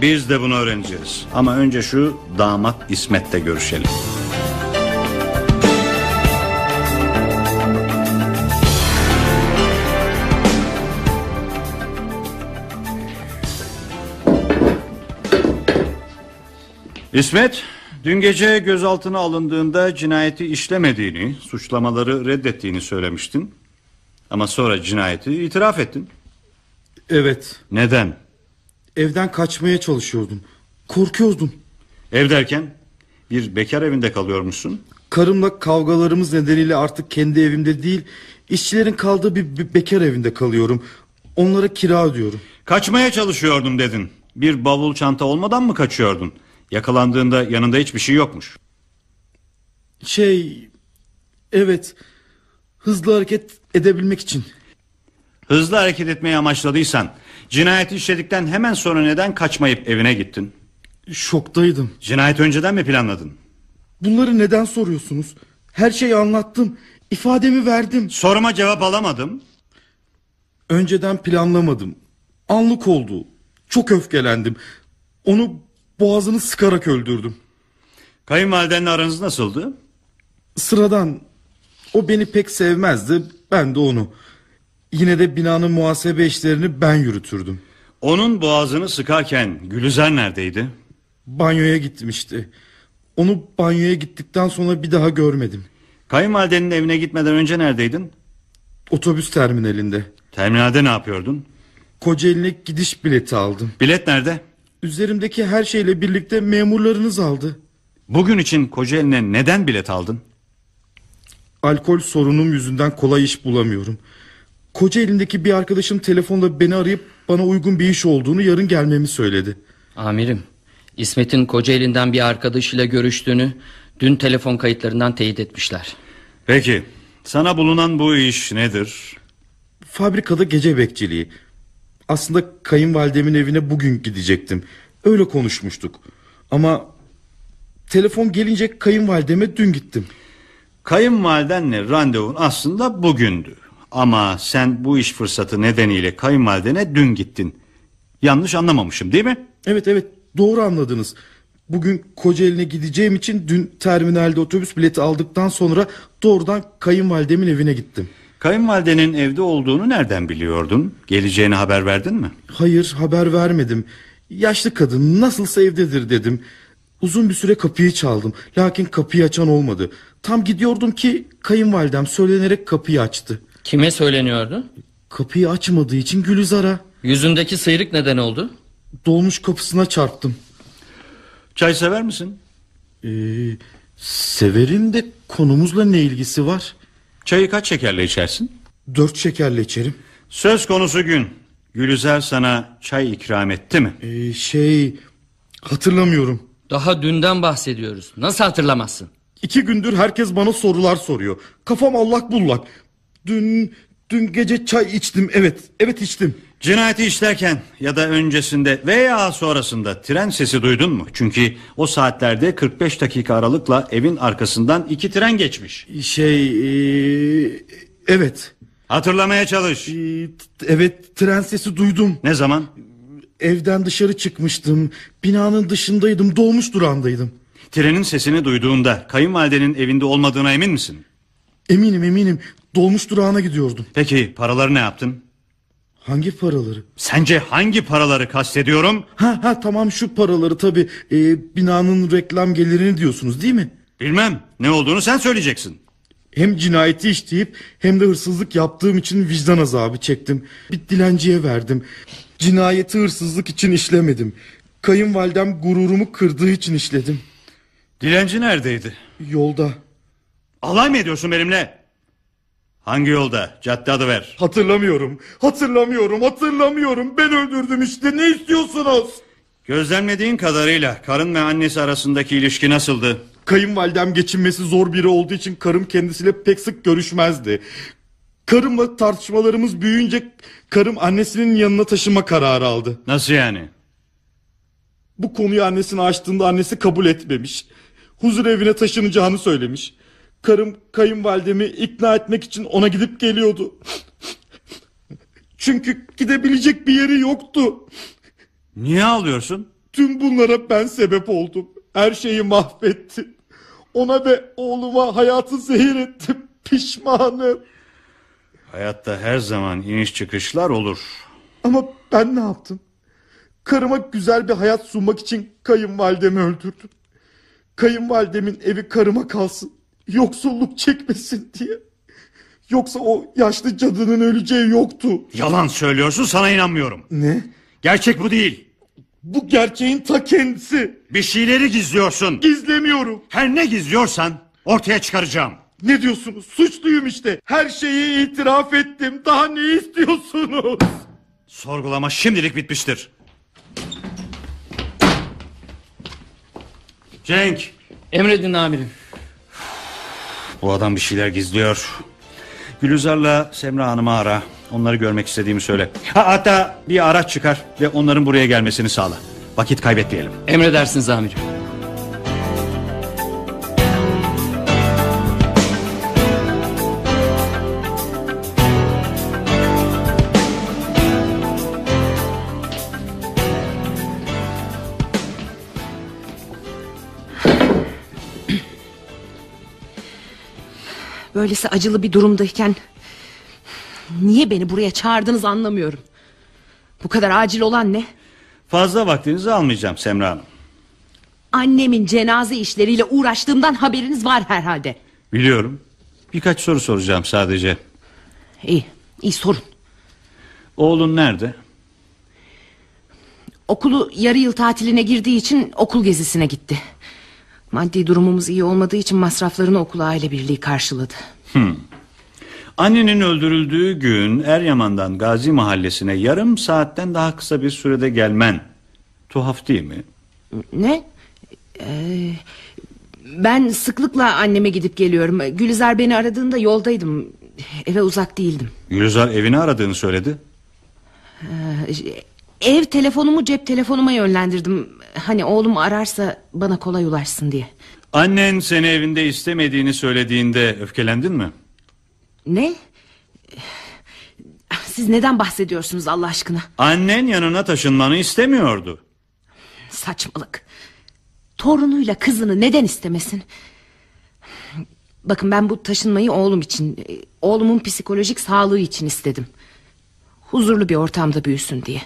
Biz de bunu öğreneceğiz. Ama önce şu damat İsmet'le görüşelim. İsmet, dün gece gözaltına alındığında cinayeti işlemediğini, suçlamaları reddettiğini söylemiştin. Ama sonra cinayeti itiraf ettin. Evet. Neden? Evden kaçmaya çalışıyordum. Korkuyordum. Ev derken bir bekar evinde kalıyormuşsun. Karımla kavgalarımız nedeniyle artık kendi evimde değil, işçilerin kaldığı bir, bir bekar evinde kalıyorum. Onlara kira ödüyorum. Kaçmaya çalışıyordum dedin. Bir bavul çanta olmadan mı kaçıyordun? Yakalandığında yanında hiçbir şey yokmuş. Şey, evet, hızlı hareket edebilmek için. Hızlı hareket etmeyi amaçladıysan cinayeti işledikten hemen sonra neden kaçmayıp evine gittin? Şoktaydım. Cinayet önceden mi planladın? Bunları neden soruyorsunuz? Her şeyi anlattım. İfademi verdim. Soruma cevap alamadım. Önceden planlamadım. Anlık oldu. Çok öfkelendim. Onu boğazını sıkarak öldürdüm. Kayınvalidenle aranız nasıldı? Sıradan. O beni pek sevmezdi. Ben de onu. Yine de binanın muhasebe işlerini ben yürütürdüm. Onun boğazını sıkarken Gülüzer neredeydi? Banyoya gittim işte. Onu banyoya gittikten sonra bir daha görmedim. Kayınvalidenin evine gitmeden önce neredeydin? Otobüs terminalinde. Terminalde ne yapıyordun? Kocaeli'ne gidiş bileti aldım. Bilet nerede? Üzerimdeki her şeyle birlikte memurlarınız aldı. Bugün için Kocaeli'ne neden bilet aldın? Alkol sorunum yüzünden kolay iş bulamıyorum. Kocaeli'ndeki bir arkadaşım telefonla beni arayıp bana uygun bir iş olduğunu yarın gelmemi söyledi. Amirim, İsmet'in Kocaeli'nden bir arkadaşıyla görüştüğünü dün telefon kayıtlarından teyit etmişler. Peki, sana bulunan bu iş nedir? Fabrikada gece bekçiliği. Aslında kayınvalidemin evine bugün gidecektim. Öyle konuşmuştuk. Ama telefon gelince kayınvalideme dün gittim. Kayınvalidenle randevun aslında bugündü. Ama sen bu iş fırsatı nedeniyle kayınvalidene dün gittin. Yanlış anlamamışım değil mi? Evet evet doğru anladınız. Bugün Kocaeli'ne gideceğim için dün terminalde otobüs bileti aldıktan sonra doğrudan kayınvalidemin evine gittim. Kayınvalidenin evde olduğunu nereden biliyordun? Geleceğini haber verdin mi? Hayır haber vermedim. Yaşlı kadın nasılsa evdedir dedim. Uzun bir süre kapıyı çaldım. Lakin kapıyı açan olmadı. Tam gidiyordum ki kayınvalidem söylenerek kapıyı açtı. Kime söyleniyordu? Kapıyı açmadığı için Gülizar'a. Yüzündeki sıyrık neden oldu? Dolmuş kapısına çarptım. Çay sever misin? Ee, severim de konumuzla ne ilgisi var? Çayı kaç şekerle içersin? Dört şekerle içerim. Söz konusu gün. Gülüzer sana çay ikram etti mi? Ee, şey hatırlamıyorum. Daha dünden bahsediyoruz. Nasıl hatırlamazsın? İki gündür herkes bana sorular soruyor. Kafam allak bullak. Dün, dün gece çay içtim. Evet, evet içtim. Cinayeti işlerken ya da öncesinde veya sonrasında tren sesi duydun mu? Çünkü o saatlerde 45 dakika aralıkla evin arkasından iki tren geçmiş. Şey, ee, evet. Hatırlamaya çalış. Ee, evet, tren sesi duydum. Ne zaman? Evden dışarı çıkmıştım. Binanın dışındaydım. Dolmuş durağındaydım. Trenin sesini duyduğunda kayınvalidenin evinde olmadığına emin misin? Eminim eminim. Dolmuş durağına gidiyordum. Peki paraları ne yaptın? Hangi paraları? Sence hangi paraları kastediyorum? Ha ha tamam şu paraları tabi binanın reklam gelirini diyorsunuz değil mi? Bilmem ne olduğunu sen söyleyeceksin. Hem cinayeti işleyip hem de hırsızlık yaptığım için vicdan azabı çektim. Bir dilenciye verdim. Cinayeti hırsızlık için işlemedim. Kayınvalidem gururumu kırdığı için işledim. Dilenci neredeydi? Yolda. Alay mı ediyorsun benimle? Hangi yolda? Cadde adı ver. Hatırlamıyorum. Hatırlamıyorum. Hatırlamıyorum. Ben öldürdüm işte. Ne istiyorsunuz? Gözlemlediğin kadarıyla karın ve annesi arasındaki ilişki nasıldı? Kayınvalidem geçinmesi zor biri olduğu için karım kendisiyle pek sık görüşmezdi. Karımla tartışmalarımız büyüyünce karım annesinin yanına taşıma kararı aldı. Nasıl yani? Bu konuyu annesine açtığında annesi kabul etmemiş. Huzur evine taşınacağını söylemiş. Karım kayınvalidemi ikna etmek için ona gidip geliyordu. Çünkü gidebilecek bir yeri yoktu. Niye ağlıyorsun? Tüm bunlara ben sebep oldum. Her şeyi mahvettim. Ona ve oğluma hayatı zehir ettim. Pişmanım. Hayatta her zaman iniş çıkışlar olur. Ama ben ne yaptım? Karıma güzel bir hayat sunmak için kayınvalidemi öldürdüm. Kayınvalidemin evi karıma kalsın. Yoksulluk çekmesin diye. Yoksa o yaşlı cadının öleceği yoktu. Yalan söylüyorsun sana inanmıyorum. Ne? Gerçek bu değil. Bu gerçeğin ta kendisi. Bir şeyleri gizliyorsun. Gizlemiyorum. Her ne gizliyorsan ortaya çıkaracağım. Ne diyorsunuz? Suçluyum işte. Her şeyi itiraf ettim. Daha ne istiyorsunuz? Sorgulama şimdilik bitmiştir. Cenk. Emredin amirim. Bu adam bir şeyler gizliyor. Gülizar'la Semra Hanım'ı ara. Onları görmek istediğimi söyle. Ha, hatta bir araç çıkar ve onların buraya gelmesini sağla. Vakit kaybetmeyelim. Emredersiniz amirim. Böylesi acılı bir durumdayken niye beni buraya çağırdınız anlamıyorum. Bu kadar acil olan ne? Fazla vaktinizi almayacağım Semra Hanım. Annemin cenaze işleriyle uğraştığımdan haberiniz var herhalde. Biliyorum. Birkaç soru soracağım sadece. İyi, iyi sorun. Oğlun nerede? Okulu yarı yıl tatiline girdiği için okul gezisine gitti. Maddi durumumuz iyi olmadığı için masraflarını okul aile birliği karşıladı. Hmm. Annenin öldürüldüğü gün Eryaman'dan Gazi Mahallesi'ne yarım saatten daha kısa bir sürede gelmen tuhaf değil mi? Ne? Ee, ben sıklıkla anneme gidip geliyorum. Gülizar beni aradığında yoldaydım. Eve uzak değildim. Gülizar evini aradığını söyledi. Ee, ev telefonumu cep telefonuma yönlendirdim. Hani oğlum ararsa bana kolay ulaşsın diye. Annen seni evinde istemediğini söylediğinde öfkelendin mi? Ne? Siz neden bahsediyorsunuz Allah aşkına? Annen yanına taşınmanı istemiyordu. Saçmalık. Torunuyla kızını neden istemesin? Bakın ben bu taşınmayı oğlum için, oğlumun psikolojik sağlığı için istedim. Huzurlu bir ortamda büyüsün diye.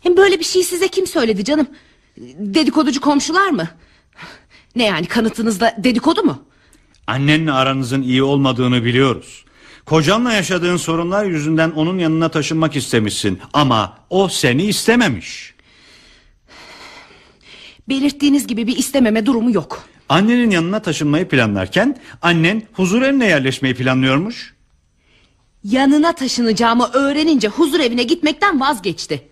Hem böyle bir şey size kim söyledi canım? Dedikoducu komşular mı? Ne yani kanıtınızda dedikodu mu? Annenle aranızın iyi olmadığını biliyoruz. Kocanla yaşadığın sorunlar yüzünden onun yanına taşınmak istemişsin ama o seni istememiş. Belirttiğiniz gibi bir istememe durumu yok. Annenin yanına taşınmayı planlarken annen huzur evine yerleşmeyi planlıyormuş. Yanına taşınacağımı öğrenince huzur evine gitmekten vazgeçti.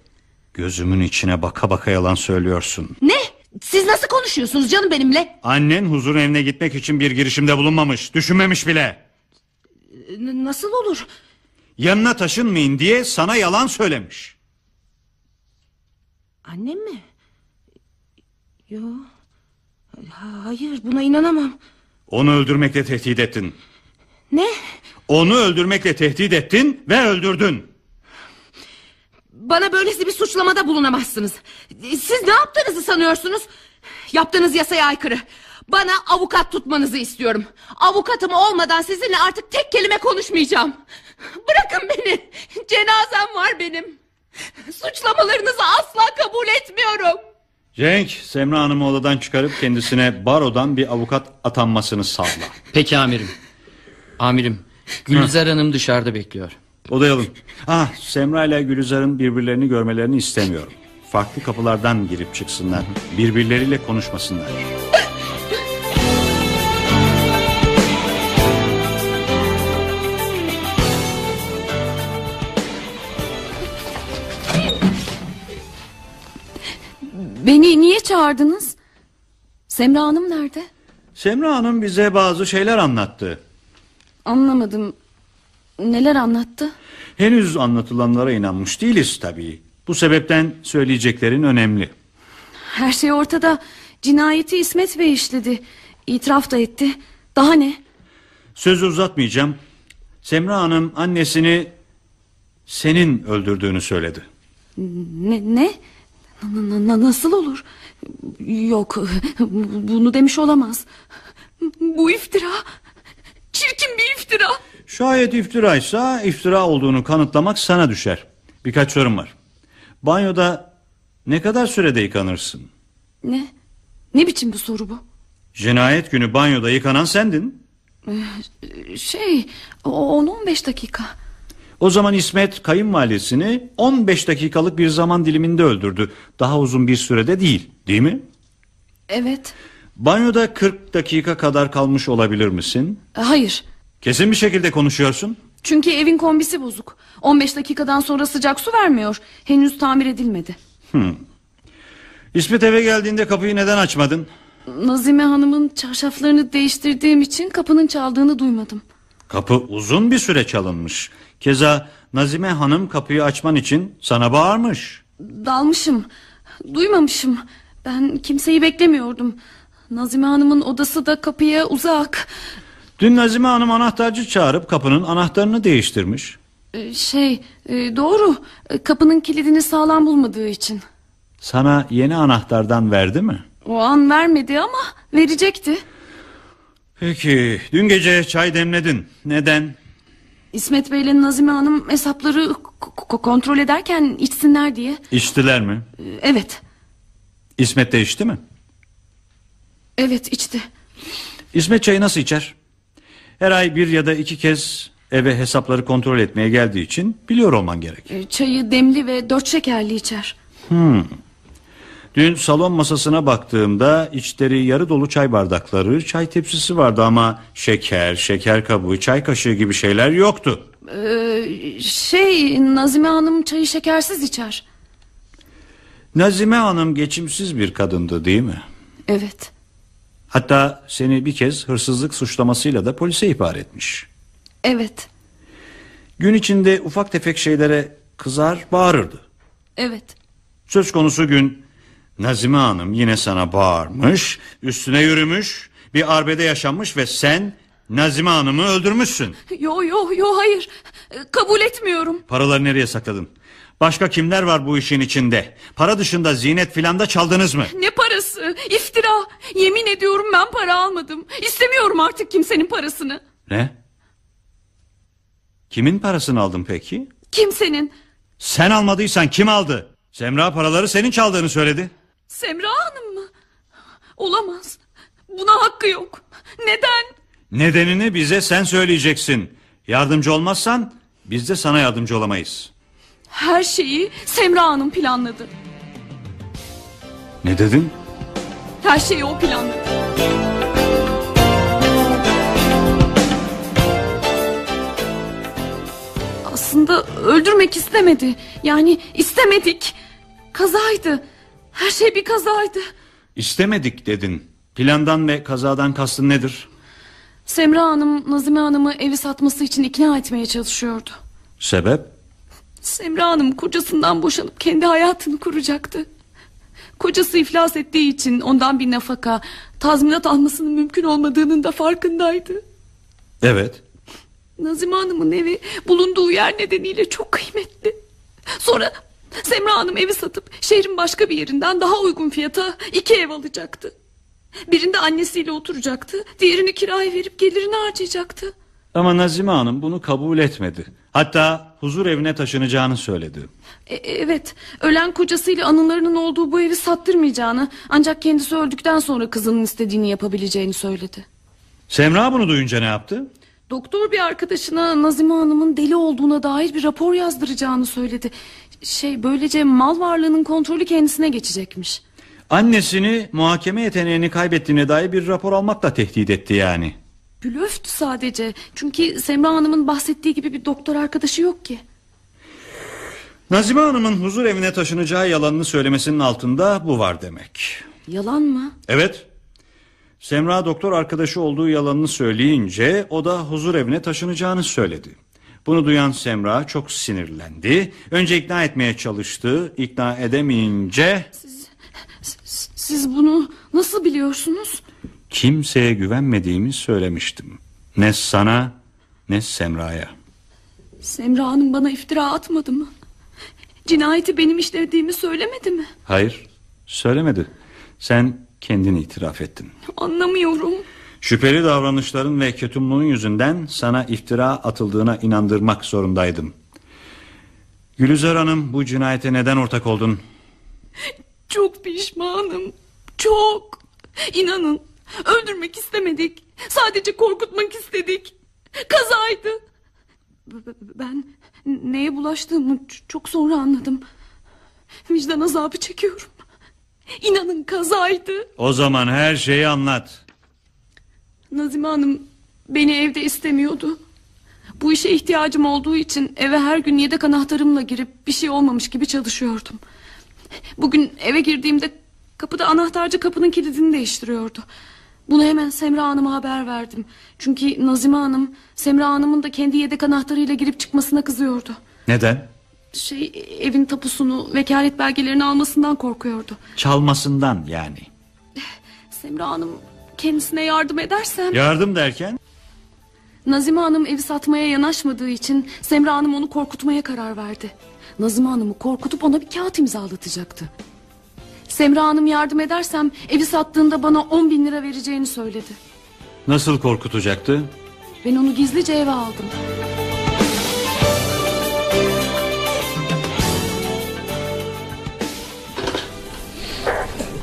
Gözümün içine baka baka yalan söylüyorsun. Ne? Siz nasıl konuşuyorsunuz canım benimle? Annen huzur evine gitmek için bir girişimde bulunmamış. Düşünmemiş bile. N- nasıl olur? Yanına taşınmayın diye sana yalan söylemiş. Annem mi? Yo. Ha- Hayır buna inanamam. Onu öldürmekle tehdit ettin. Ne? Onu öldürmekle tehdit ettin ve öldürdün. Bana böylesi bir suçlamada bulunamazsınız. Siz ne yaptığınızı sanıyorsunuz? Yaptığınız yasaya aykırı. Bana avukat tutmanızı istiyorum. Avukatım olmadan sizinle artık tek kelime konuşmayacağım. Bırakın beni. Cenazem var benim. Suçlamalarınızı asla kabul etmiyorum. Cenk, Semra Hanım'ı odadan çıkarıp kendisine barodan bir avukat atanmasını sağla. Peki amirim. Amirim Gülizar Hanım dışarıda bekliyor. Odayalım. Ah, Semra ile Gülizar'ın birbirlerini görmelerini istemiyorum. Farklı kapılardan girip çıksınlar. Birbirleriyle konuşmasınlar. Beni niye çağırdınız? Semra Hanım nerede? Semra Hanım bize bazı şeyler anlattı. Anlamadım. Neler anlattı? Henüz anlatılanlara inanmış değiliz tabii. Bu sebepten söyleyeceklerin önemli. Her şey ortada. Cinayeti İsmet Bey işledi. İtiraf da etti. Daha ne? Sözü uzatmayacağım. Semra Hanım annesini senin öldürdüğünü söyledi. Ne? ne? Na- na- nasıl olur? Yok. Bunu demiş olamaz. Bu iftira. Çirkin bir iftira. Şayet iftiraysa iftira olduğunu kanıtlamak sana düşer. Birkaç sorum var. Banyoda ne kadar sürede yıkanırsın? Ne? Ne biçim bir soru bu? Cinayet günü banyoda yıkanan sendin. Şey, o 10-15 dakika. O zaman İsmet kayınvalidesini 15 dakikalık bir zaman diliminde öldürdü. Daha uzun bir sürede değil, değil mi? Evet. Banyoda 40 dakika kadar kalmış olabilir misin? Hayır. Kesin bir şekilde konuşuyorsun. Çünkü evin kombisi bozuk. 15 dakikadan sonra sıcak su vermiyor. Henüz tamir edilmedi. Hmm. İsmet eve geldiğinde kapıyı neden açmadın? Nazime Hanım'ın çarşaflarını değiştirdiğim için kapının çaldığını duymadım. Kapı uzun bir süre çalınmış. Keza Nazime Hanım kapıyı açman için sana bağırmış. Dalmışım. Duymamışım. Ben kimseyi beklemiyordum. Nazime Hanım'ın odası da kapıya uzak. Dün Nazime Hanım anahtarcı çağırıp kapının anahtarını değiştirmiş. Ee, Şey, e, doğru. E, Kapının kilidini sağlam bulmadığı için. Sana yeni anahtardan verdi mi? O an vermedi ama verecekti. Peki dün gece çay demledin. Neden? İsmet Bey ile Nazime Hanım hesapları kontrol ederken içsinler diye. İçtiler mi? Ee, Evet, İsmet de içti mi? evet içti. İsmet çayı nasıl içer? Her ay bir ya da iki kez eve hesapları kontrol etmeye geldiği için biliyor olman gerek. Ee, Çayı demli ve dört şekerli içer. Hmm. Dün salon masasına baktığımda içleri yarı dolu çay bardakları, çay tepsisi vardı ama şeker, şeker kabuğu, çay kaşığı gibi şeyler yoktu. Ee, şey, Nazime Hanım çayı şekersiz içer. Nazime Hanım geçimsiz bir kadındı değil mi? Evet, Hatta seni bir kez hırsızlık suçlamasıyla da polise ihbar etmiş. evet, Gün içinde ufak tefek şeylere kızar bağırırdı. evet. Söz konusu gün Nazime Hanım yine sana bağırmış, üstüne yürümüş, bir arbede yaşanmış ve sen Nazime Hanım'ı öldürmüşsün. Yo yo yo hayır. Kabul etmiyorum. Paraları nereye sakladın? Başka kimler var bu işin içinde? Para dışında zinet filan da çaldınız mı? Ne parası? İftira. Yemin ediyorum ben para almadım. İstemiyorum artık kimsenin parasını. Ne? Kimin parasını aldın peki? Kimsenin. Sen almadıysan kim aldı? Semra paraları senin çaldığını söyledi. Semra Hanım mı? Olamaz. Buna hakkı yok. Neden? Nedenini bize sen söyleyeceksin. Yardımcı olmazsan biz de sana yardımcı olamayız. Her şeyi Semra Hanım planladı. Ne dedin? Her şeyi o planladı. Aslında öldürmek istemedi. Yani istemedik. Kazaydı. Her şey bir kazaydı. İstemedik dedin. Plandan ve kazadan kastın nedir? Semra Hanım Nazime Hanım'ı evi satması için ikna etmeye çalışıyordu. Sebep? Semra Hanım kocasından boşanıp kendi hayatını kuracaktı. Kocası iflas ettiği için ondan bir nafaka, tazminat almasının mümkün olmadığının da farkındaydı. Evet. Nazime Hanım'ın evi bulunduğu yer nedeniyle çok kıymetli. Sonra Semra Hanım evi satıp şehrin başka bir yerinden daha uygun fiyata iki ev alacaktı. Birinde annesiyle oturacaktı, diğerini kiraya verip gelirini harcayacaktı. Ama Nazime Hanım bunu kabul etmedi. Hatta huzur evine taşınacağını söyledi. E, evet, ölen kocasıyla anılarının olduğu bu evi sattırmayacağını, ancak kendisi öldükten sonra kızının istediğini yapabileceğini söyledi. Semra bunu duyunca ne yaptı? Doktor bir arkadaşına Nazime Hanım'ın deli olduğuna dair bir rapor yazdıracağını söyledi. Şey böylece mal varlığının kontrolü kendisine geçecekmiş. Annesini muhakeme yeteneğini kaybettiğine dair bir rapor almakla tehdit etti yani. Blöftü sadece. Çünkü Semra Hanım'ın bahsettiği gibi bir doktor arkadaşı yok ki. Nazime Hanım'ın huzur evine taşınacağı yalanını söylemesinin altında bu var demek. Yalan mı? Evet. Semra doktor arkadaşı olduğu yalanını söyleyince o da huzur evine taşınacağını söyledi. Bunu duyan Semra çok sinirlendi. Önce ikna etmeye çalıştı. İkna edemeyince... Siz bunu nasıl biliyorsunuz? Kimseye güvenmediğimi söylemiştim. Ne sana ne Semra'ya. Semra Hanım bana iftira atmadı mı? Cinayeti benim işlediğimi söylemedi mi? Hayır söylemedi. Sen kendin itiraf ettin. Anlamıyorum. Şüpheli davranışların ve ketumluğun yüzünden sana iftira atıldığına inandırmak zorundaydım. Gülüzer Hanım bu cinayete neden ortak oldun? Çok pişmanım. Çok. İnanın öldürmek istemedik. Sadece korkutmak istedik. Kazaydı. Ben neye bulaştığımı çok sonra anladım. Vicdan azabı çekiyorum. İnanın kazaydı. O zaman her şeyi anlat. Nazime Hanım beni evde istemiyordu. Bu işe ihtiyacım olduğu için eve her gün yedek anahtarımla girip bir şey olmamış gibi çalışıyordum. Bugün eve girdiğimde kapıda anahtarcı kapının kilidini değiştiriyordu. Bunu hemen Semra Hanım'a haber verdim. Çünkü Nazime Hanım Semra Hanım'ın da kendi yedek anahtarıyla girip çıkmasına kızıyordu. Neden? Şey evin tapusunu vekalet belgelerini almasından korkuyordu. Çalmasından yani. Semra Hanım kendisine yardım edersem... Yardım derken? Nazime Hanım evi satmaya yanaşmadığı için Semra Hanım onu korkutmaya karar verdi. Nazime Hanım'ı korkutup ona bir kağıt imzalatacaktı. Semra Hanım yardım edersem evi sattığında bana 10 bin lira vereceğini söyledi. Nasıl korkutacaktı? Ben onu gizlice eve aldım.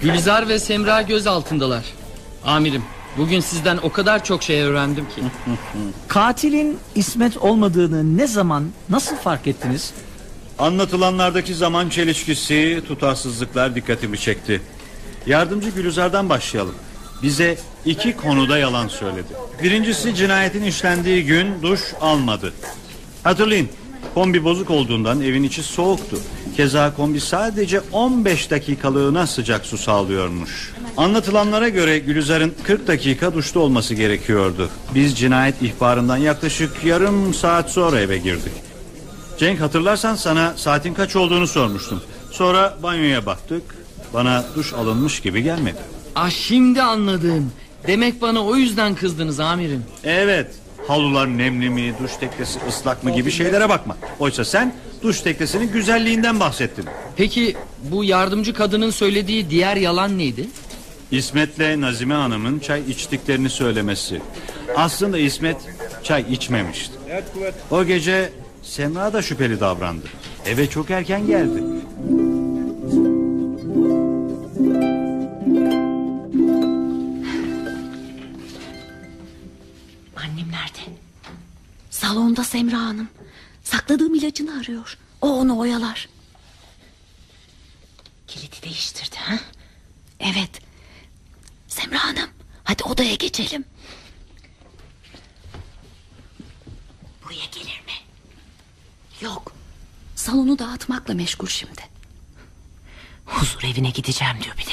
Gülizar ve Semra göz altındalar. Amirim bugün sizden o kadar çok şey öğrendim ki. Katilin İsmet olmadığını ne zaman nasıl fark ettiniz? Anlatılanlardaki zaman çelişkisi, tutarsızlıklar dikkatimi çekti. Yardımcı Gülizar'dan başlayalım. Bize iki konuda yalan söyledi. Birincisi cinayetin işlendiği gün duş almadı. Hatırlayın kombi bozuk olduğundan evin içi soğuktu. Keza kombi sadece 15 dakikalığına sıcak su sağlıyormuş. Anlatılanlara göre Gülizar'ın 40 dakika duşta olması gerekiyordu. Biz cinayet ihbarından yaklaşık yarım saat sonra eve girdik. Cenk hatırlarsan sana saatin kaç olduğunu sormuştum. Sonra banyoya baktık. Bana duş alınmış gibi gelmedi. Ah şimdi anladım. Demek bana o yüzden kızdınız amirim. Evet. Halular nemli mi, duş teknesi ıslak mı gibi şeylere bakma. Oysa sen duş teknesinin güzelliğinden bahsettin. Peki bu yardımcı kadının söylediği diğer yalan neydi? İsmet'le Nazime Hanım'ın çay içtiklerini söylemesi. Aslında İsmet çay içmemişti. O gece Semra da şüpheli davrandı. Eve çok erken geldi. Annem nerede? Salonda Semra Hanım. Sakladığım ilacını arıyor. O onu oyalar. Kilidi değiştirdi ha? Evet. Semra Hanım hadi odaya geçelim. Buraya gelir? Yok. Salonu dağıtmakla meşgul şimdi. Huzur evine gideceğim diyor bir de.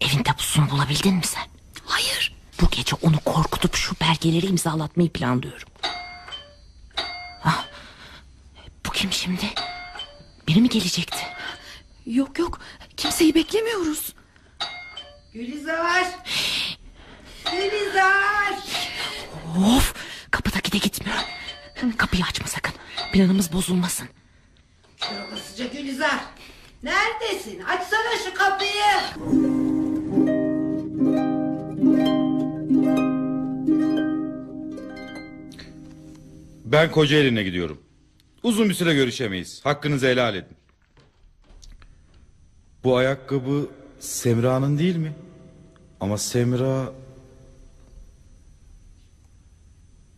Evin tapusunu bulabildin mi sen? Hayır. Bu gece onu korkutup şu belgeleri imzalatmayı planlıyorum. Ah, bu kim şimdi? Biri mi gelecekti? Yok yok kimseyi beklemiyoruz. Gülizar. Gülizar. Of kapıdaki de gitmiyor. Kapıyı açma sakın. Planımız bozulmasın. Sıcak Gülizar. Neredesin? Açsana şu kapıyı. Ben Kocaeli'ne gidiyorum. Uzun bir süre görüşemeyiz. Hakkınızı helal edin. Bu ayakkabı Semra'nın değil mi? Ama Semra...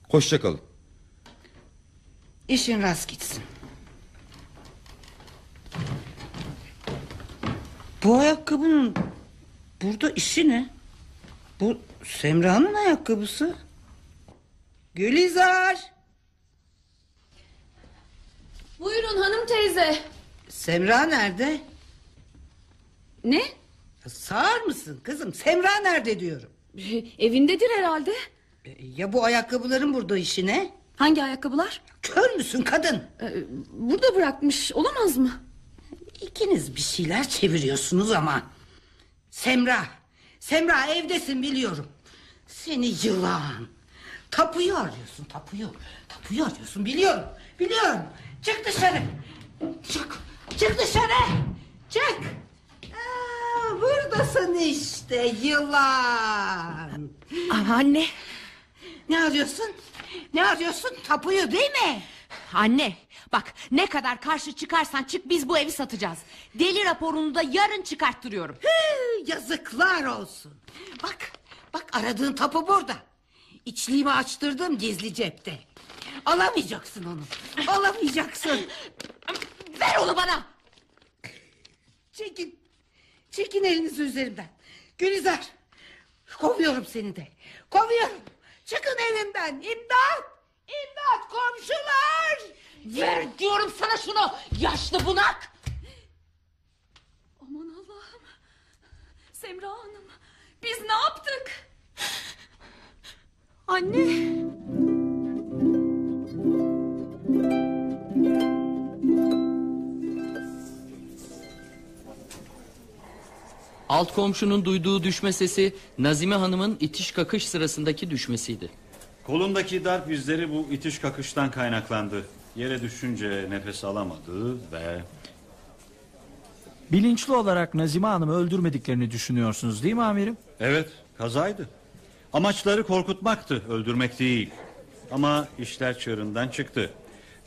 Hoşça kalın. İşin rast gitsin. Bu ayakkabının burada işi ne? Bu Semra'nın ayakkabısı. Gülizar. Buyurun hanım teyze. Semra nerede? Ne? Sağır mısın kızım? Semra nerede diyorum. Evindedir herhalde. E, Ya bu ayakkabıların burada işi ne? Hangi ayakkabılar? Kör müsün kadın? Ee, burada bırakmış olamaz mı? İkiniz bir şeyler çeviriyorsunuz ama. Semra. Semra evdesin biliyorum. Seni yılan. Tapuyu arıyorsun tapuyu. Tapuyu arıyorsun biliyorum. Biliyorum. Çık dışarı. Çık. Çık dışarı. Çık. Aa, buradasın işte yılan. anne. Ne arıyorsun? Ne arıyorsun? Tapuyu değil mi? Anne bak ne kadar karşı çıkarsan çık biz bu evi satacağız. Deli raporunu da yarın çıkarttırıyorum. Hı, yazıklar olsun. Bak, bak aradığın tapu burada. İçliğimi açtırdım gizli cepte. Alamayacaksın onu. Alamayacaksın. Ver onu bana. Çekin. Çekin elinizi üzerimden. Gülizar. Kovuyorum seni de. Kovuyorum. Çıkın evimden. İmdat. İmdat komşular. Ver diyorum sana şunu yaşlı bunak. Aman Allah'ım. Semra Hanım biz ne yaptık? Anne. Alt komşunun duyduğu düşme sesi Nazime Hanım'ın itiş kakış sırasındaki düşmesiydi. Kolundaki darp izleri bu itiş kakıştan kaynaklandı. Yere düşünce nefes alamadı ve... Bilinçli olarak Nazime Hanım'ı öldürmediklerini düşünüyorsunuz değil mi amirim? Evet kazaydı. Amaçları korkutmaktı öldürmek değil. Ama işler çığırından çıktı.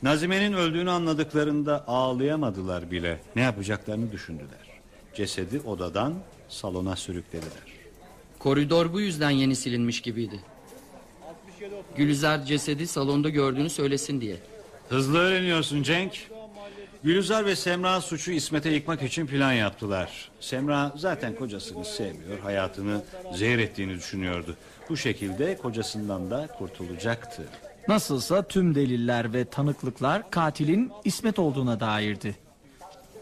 Nazime'nin öldüğünü anladıklarında ağlayamadılar bile. Ne yapacaklarını düşündüler. Cesedi odadan salona sürüklediler. Koridor bu yüzden yeni silinmiş gibiydi. Gülizar cesedi salonda gördüğünü söylesin diye. Hızlı öğreniyorsun Cenk. Gülizar ve Semra suçu İsmet'e yıkmak için plan yaptılar. Semra zaten kocasını sevmiyor, hayatını zehir ettiğini düşünüyordu. Bu şekilde kocasından da kurtulacaktı. Nasılsa tüm deliller ve tanıklıklar katilin İsmet olduğuna dairdi.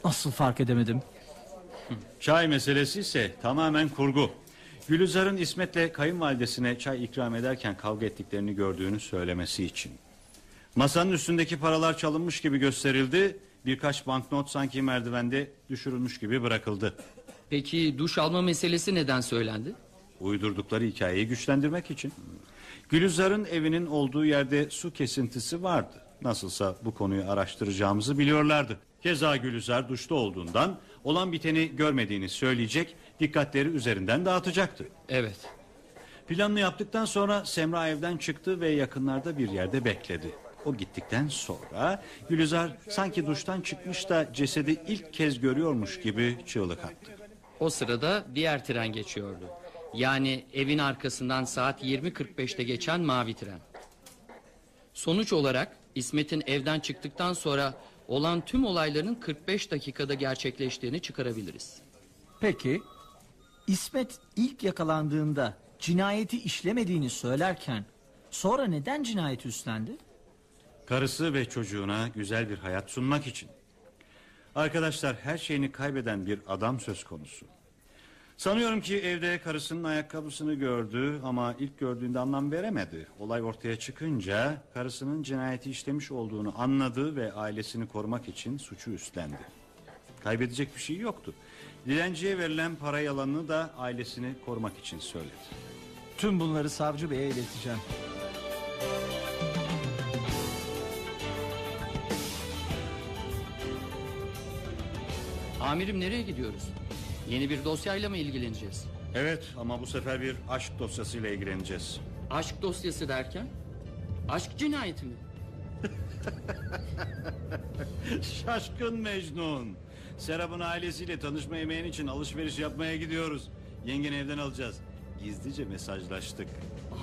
Nasıl fark edemedim? Çay meselesi ise tamamen kurgu. Gülizar'ın İsmet'le kayınvalidesine çay ikram ederken kavga ettiklerini gördüğünü söylemesi için. Masanın üstündeki paralar çalınmış gibi gösterildi. Birkaç banknot sanki merdivende düşürülmüş gibi bırakıldı. Peki duş alma meselesi neden söylendi? Uydurdukları hikayeyi güçlendirmek için. Gülizar'ın evinin olduğu yerde su kesintisi vardı. Nasılsa bu konuyu araştıracağımızı biliyorlardı. Keza Gülizar duşta olduğundan olan biteni görmediğini söyleyecek, dikkatleri üzerinden dağıtacaktı. Evet. Planını yaptıktan sonra Semra evden çıktı ve yakınlarda bir yerde bekledi. O gittikten sonra Gülizar sanki duştan çıkmış da cesedi ilk kez görüyormuş gibi çığlık attı. O sırada diğer tren geçiyordu. Yani evin arkasından saat 20.45'te geçen mavi tren. Sonuç olarak İsmet'in evden çıktıktan sonra olan tüm olayların 45 dakikada gerçekleştiğini çıkarabiliriz. Peki İsmet ilk yakalandığında cinayeti işlemediğini söylerken sonra neden cinayeti üstlendi? Karısı ve çocuğuna güzel bir hayat sunmak için. Arkadaşlar her şeyini kaybeden bir adam söz konusu. Sanıyorum ki evde karısının ayakkabısını gördü ama ilk gördüğünde anlam veremedi. Olay ortaya çıkınca karısının cinayeti işlemiş olduğunu anladı ve ailesini korumak için suçu üstlendi. Kaybedecek bir şey yoktu. Dilenciye verilen para yalanını da ailesini korumak için söyledi. Tüm bunları savcı beye ileteceğim. Amirim nereye gidiyoruz? Yeni bir dosyayla mı ilgileneceğiz? Evet ama bu sefer bir aşk dosyasıyla ilgileneceğiz. Aşk dosyası derken? Aşk cinayeti mi? Şaşkın Mecnun. Serap'ın ailesiyle tanışma yemeğin için alışveriş yapmaya gidiyoruz. Yengeni evden alacağız. Gizlice mesajlaştık.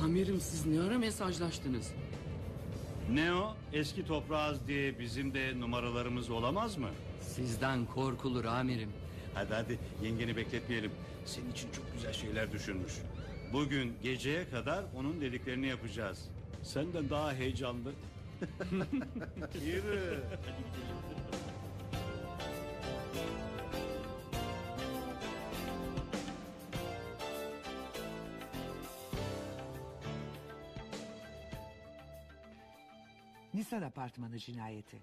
Amirim siz ne ara mesajlaştınız? Ne o? Eski toprağız diye bizim de numaralarımız olamaz mı? Sizden korkulur amirim. Hadi hadi yengeni bekletmeyelim. Senin için çok güzel şeyler düşünmüş. Bugün geceye kadar onun dediklerini yapacağız. Senden daha heyecanlı. Yürü. Nisan Apartmanı Cinayeti.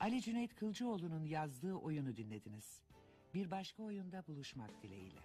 Ali Cüneyt Kılcıoğlu'nun yazdığı oyunu dinlediniz. Bir başka oyunda buluşmak dileğiyle.